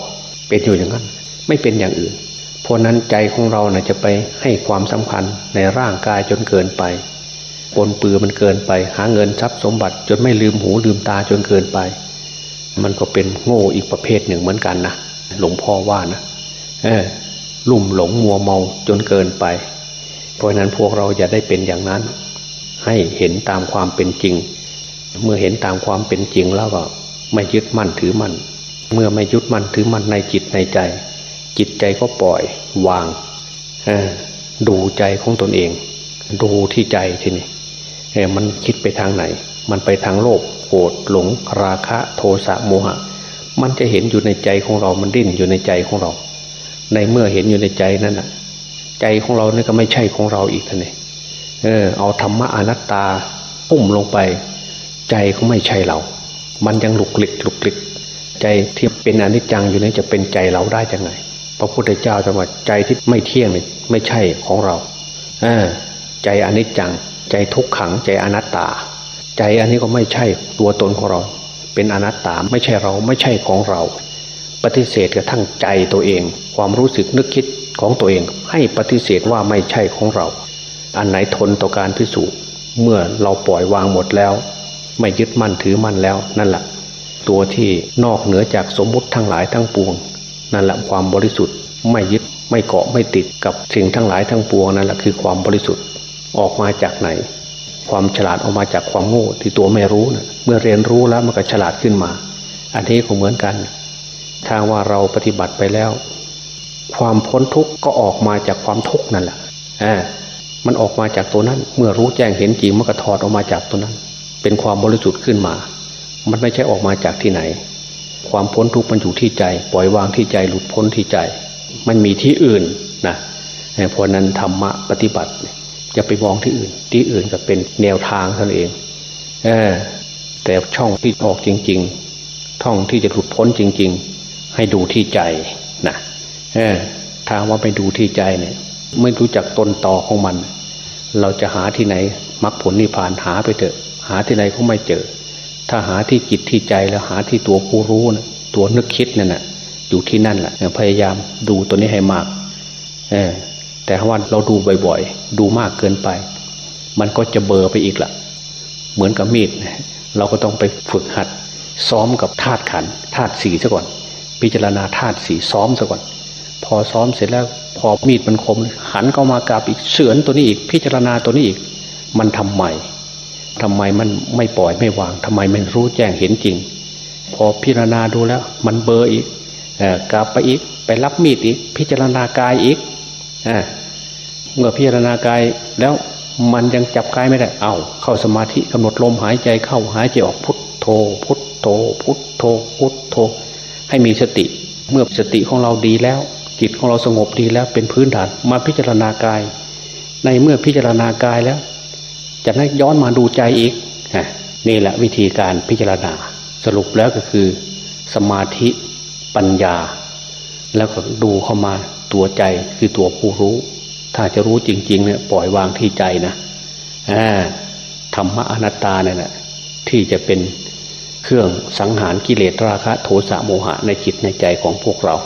เป็นอยู่อย่างนั้น ไม่เป็นอย่างอื่น เพราะนั้นใจของเราเนะ่ยจะไปให้ความสำคัญในร่างกายจนเกินไปปนปือมันเกินไป หาเงินทรัพย์สมบัติ จนไม่ลืมหูลืมตาจนเกินไป มันก็เป็นโง่อีกประเภทหนึ่งเหมือนกันนะหลวงพ่อว่านะเออลุ่มหลงมัวเมาจนเกินไป เพราะนั้นพวกเราอย่าได้เป็นอย่างนั้น ให้เห็นตามความเป็นจริง เมื่อเห็นตามความเป็นจริงแล้วก็ไม่ยึดมั่นถือมั่นเมื่อไม่ยึดมั่นถือมั่นในจิตในใจ จิตใจก็ปล่อยวางดูใจของตนเอง ดูที่ใจทีนี้มันคิดไปทางไหน มันไปทางโลภโกรธหลง ราคะ โทสะโมหะ มันจะเห็นอยู่ในใจของเรา มันดิ้นอยู่ในใจของเรา ในเมื่อเห็นอยู่ในใจนั่นน่ะ ใจของเราเนี่ยก็ไม่ใช่ของเราอีกนเองเออ เอาธรรมะอนัตตาปุ่มลงไป ใจก็ไม่ใช่เรา มันยังหลุกหลิกหลุกหลิกใจที่เป็นอนิจจังอยู่นี้จะเป็นใจเราได้ยังไงพระพุทธเจ้าจะว่าใจที่ไม่เที่ยงเนี่ยไม่ใช่ของเราเออใจอนิจจัง ใจทุกขัง ใจอนัตตา ใจอันนี้ก็ไม่ใช่ตัวตนของเรา เป็นอนัตตาไม่ใช่เราไม่ใช่ของเรา ปฏิเสธกระทั่งใจตัวเอง ความรู้สึกนึกคิด ของตัวเอง ให้ปฏิเสธว่าไม่ใช่ของเรา อันไหนทนต่อการพิสูจน์เมื่อเราปล่อยวางหมดแล้ว ไม่ยึดมั่นถือมั่นแล้วนั่นแหละตัวที่นอกเหนือจากสมมุติทั้งหลายทั้งปวง นั่นแหละความบริสุทธิ์ไม่ยึดไม่เกาะไม่ติดกับสิ่งทั้งหลายทั้งปวงนั่นแหละคือความบริสุทธิ์ออกมาจากไหน ความฉลาดออกมาจากความโง่ที่ตัวไม่รู้นะเมื่อเรียนรู้แล้วมันก็ฉลาดขึ้นมา อันนี้ก็เหมือนกัน ถ้าว่าเราปฏิบัติไปแล้ว ความพ้นทุกข์ก็ออกมาจากความทุกข์นั่นแหละอ่ามันออกมาจากตัวนั้น เมื่อรู้แจ้งเห็นจริงมันก็ถอดออกมาจากตัวนั้น เป็นความบริสุทธิ์ขึ้นมา มันไม่ใช่ออกมาจากที่ไหน ความพ้นทุกข์มันอยู่ที่ใจ ปล่อยวางที่ใจหลุดพ้นที่ใจ มันมีที่อื่นนะเพราะนั้นธรรมะปฏิบัติอย่าไปมองที่อื่น ที่อื่นก็เป็นแนวทางท่านเองเออแต่ช่องที่ออกจริง ๆ ท่องที่จะหลุดพ้นจริง ๆ ให้ดูที่ใจนะ เออทาว่าไปดูที่ใจเนี่ยไม่รู้จักต้นตอของมัน เราจะหาที่ไหนมรรคผลนิพพานหาไปเถอะ หาที่ไหนก็ไม่เจอ ถ้าหาที่จิตที่ใจแล้วหาที่ตัวผู้รู้นะตัวนึกคิดนั่นนะอยู่ที่นั่นแหละพยายามดูตัวนี้ให้มาก เออแต่ว่าเราดูบ่อยๆ ดูมากเกินไป มันก็จะเบอร์ไปอีกละเหมือนกับมีด เราก็ต้องไปฝึกหัด ซ้อมกับธาตุขันธาตุสีซะก่อน พิจารณาธาตุสีซ้อมซะก่อน พอซ้อมเสร็จแล้วพอมีดมันคม หันเข้ามากราบอีกเสือนตัวนี้อีก พิจารณาตัวนี้อีก มันทำไมทำไมมันไม่ปล่อยไม่วางทำไมมันรู้แจ้งเห็นจริง พอพิจารณาดูแล้ว มันเบอร์อีกอกลับไปอีก ไปรับมีดอีก พิจารณากายอีกอเมื่อพิจารณากายแล้วมันยังจับกายไม่ได้ เอาเข้าสมาธิกำหนดลมหายใจเข้าหายใจออกพุทโธ พุทโธ พุทโธ พุทโธ ให้มีสติ เมื่อสติของเราดีแล้ว จิตของเราสงบดีแล้วเป็นพื้นฐานมาพิจารณากาย ในเมื่อพิจารณากายแล้วจะให้ย้อนมาดูใจอีกนี่แหละวิธีการพิจารณาสรุปแล้วก็คือ สมาธิปัญญา แล้วก็ดูเข้ามาตัวใจคือตัวผู้รู้ ถ้าจะรู้จริง ๆ เนี่ยปล่อยวางที่ใจนะธรรมะอนัตตาเนี่ยนะที่จะเป็นเครื่องสังหารกิเลสราคะ โทสะโมหะในจิตในใจของพวกเรา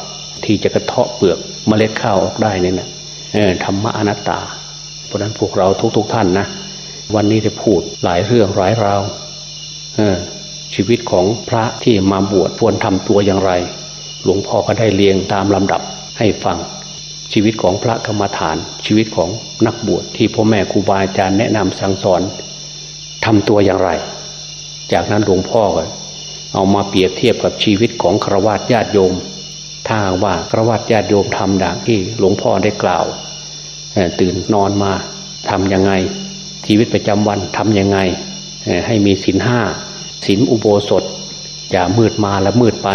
ที่จะกระเทาะเปลือกเมล็ดข้าวออกได้นี่นะธรรมะอนัตตา เพราะนั้นพวกเราทุกๆทท่านนะวันนี้ได้พูดหลายเรื่องหลายราวชีวิตของพระที่มาบวชควรทำตัวอย่างไร หลวงพ่อก็ได้เรียงตามลำดับให้ฟัง ชีวิตของพระกรรมฐาน ชีวิตของนักบวชที่พ่อแม่ครูบาอาจารย์แนะนำสั่งสอนทำตัวอย่างไร จากนั้นหลวงพ่อก็เอามาเปรียบเทียบกับชีวิตของครวญญาติโยม ถ้าว่าพระวัดญาติโยมทำดังที่หลวงพ่อได้กล่าว ตื่นนอนมาทำยังไง ชีวิตประจำวันทำยังไง ให้มีศีลห้าศีลอุโบสถ อย่ามืดมาแล้วมืดไป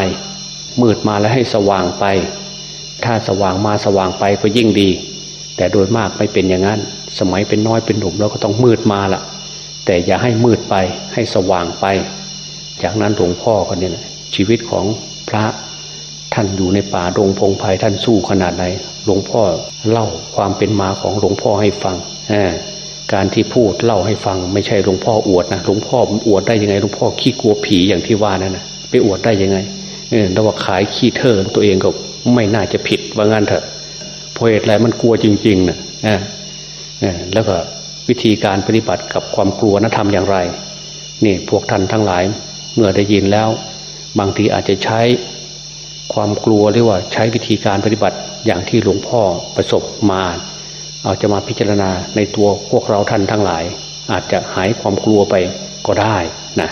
มืดมาแล้วให้สว่างไป ถ้าสว่างมาสว่างไปก็ยิ่งดี แต่โดยมากไม่เป็นอย่างนั้น สมัยเป็นน้อยเป็นหนุ่มเราก็ต้องมืดมาละแต่อย่าให้มืดไปให้สว่างไป จากนั้นหลวงพ่อก็เนี่ยชีวิตของพระ ท่านอยู่ในป่าดงพงไพ่ท่านสู้ขนาดไหน หลวงพ่อเล่าความเป็นมาของหลวงพ่อให้ฟังการที่พูดเล่าให้ฟัง ไม่ใช่หลวงพ่ออวดนะหลวงพ่ออวดได้ยังไงหลวงพ่อขี้กลัวผีอย่างที่ว่านั่นนะไปอวดได้ยังไงเออแล้วว่าขายขี้เทอตัวเองก็ไม่น่าจะผิดว่างั้นเถอะเพราะเหตุอะไรมันกลัวจริงๆนะอ่าแล้วก็วิธีการปฏิบัติกับความกลัวนะทำอย่างไร นี่พวกท่านทั้งหลาย เมื่อได้ยินแล้ว บางทีอาจจะใช้ ความกลัวเรียกว่าใช้วิธีการปฏิบัติอย่างที่หลวงพ่อประสบมา เอาจะมาพิจารณาในตัวพวกเราท่านทั้งหลาย อาจจะหายความกลัวไปก็ได้นะ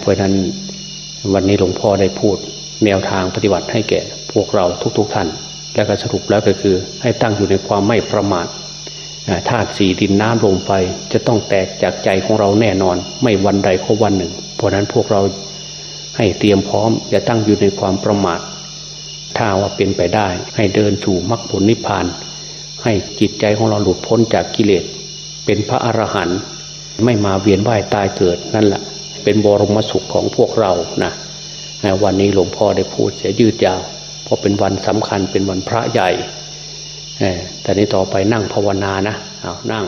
เพราะนั้นวันนี้หลวงพ่อได้พูดแนวทางปฏิบัติให้แก่พวกเราทุกๆทท่าน และก็สรุปแล้วก็คือ ให้ตั้งอยู่ในความไม่ประมาทธาตุสี่ดินน้ำลมไฟจะต้องแตกจากใจของเราแน่นอน ไม่วันใดก็วันหนึ่ง เพราะนั้นพวกเรา ให้เตรียมพร้อมจะตั้งอยู่ในความประมาทถ้าว่าเป็นไปได้ ให้เดินสู่มรรคผลนิพพาน ให้จิตใจของเราหลุดพ้นจากกิเลส เป็นพระอรหันต์ไม่มาเวียนว่ายตายเกิดนั่นแหละเป็นบรมสุขของพวกเรานะวันนี้หลวงพ่อได้พูดจะยืดยาวเพราะเป็นวันสำคัญเป็นวันพระใหญ่แต่นี้ต่อไปนั่งภาวนานะเอานั่ง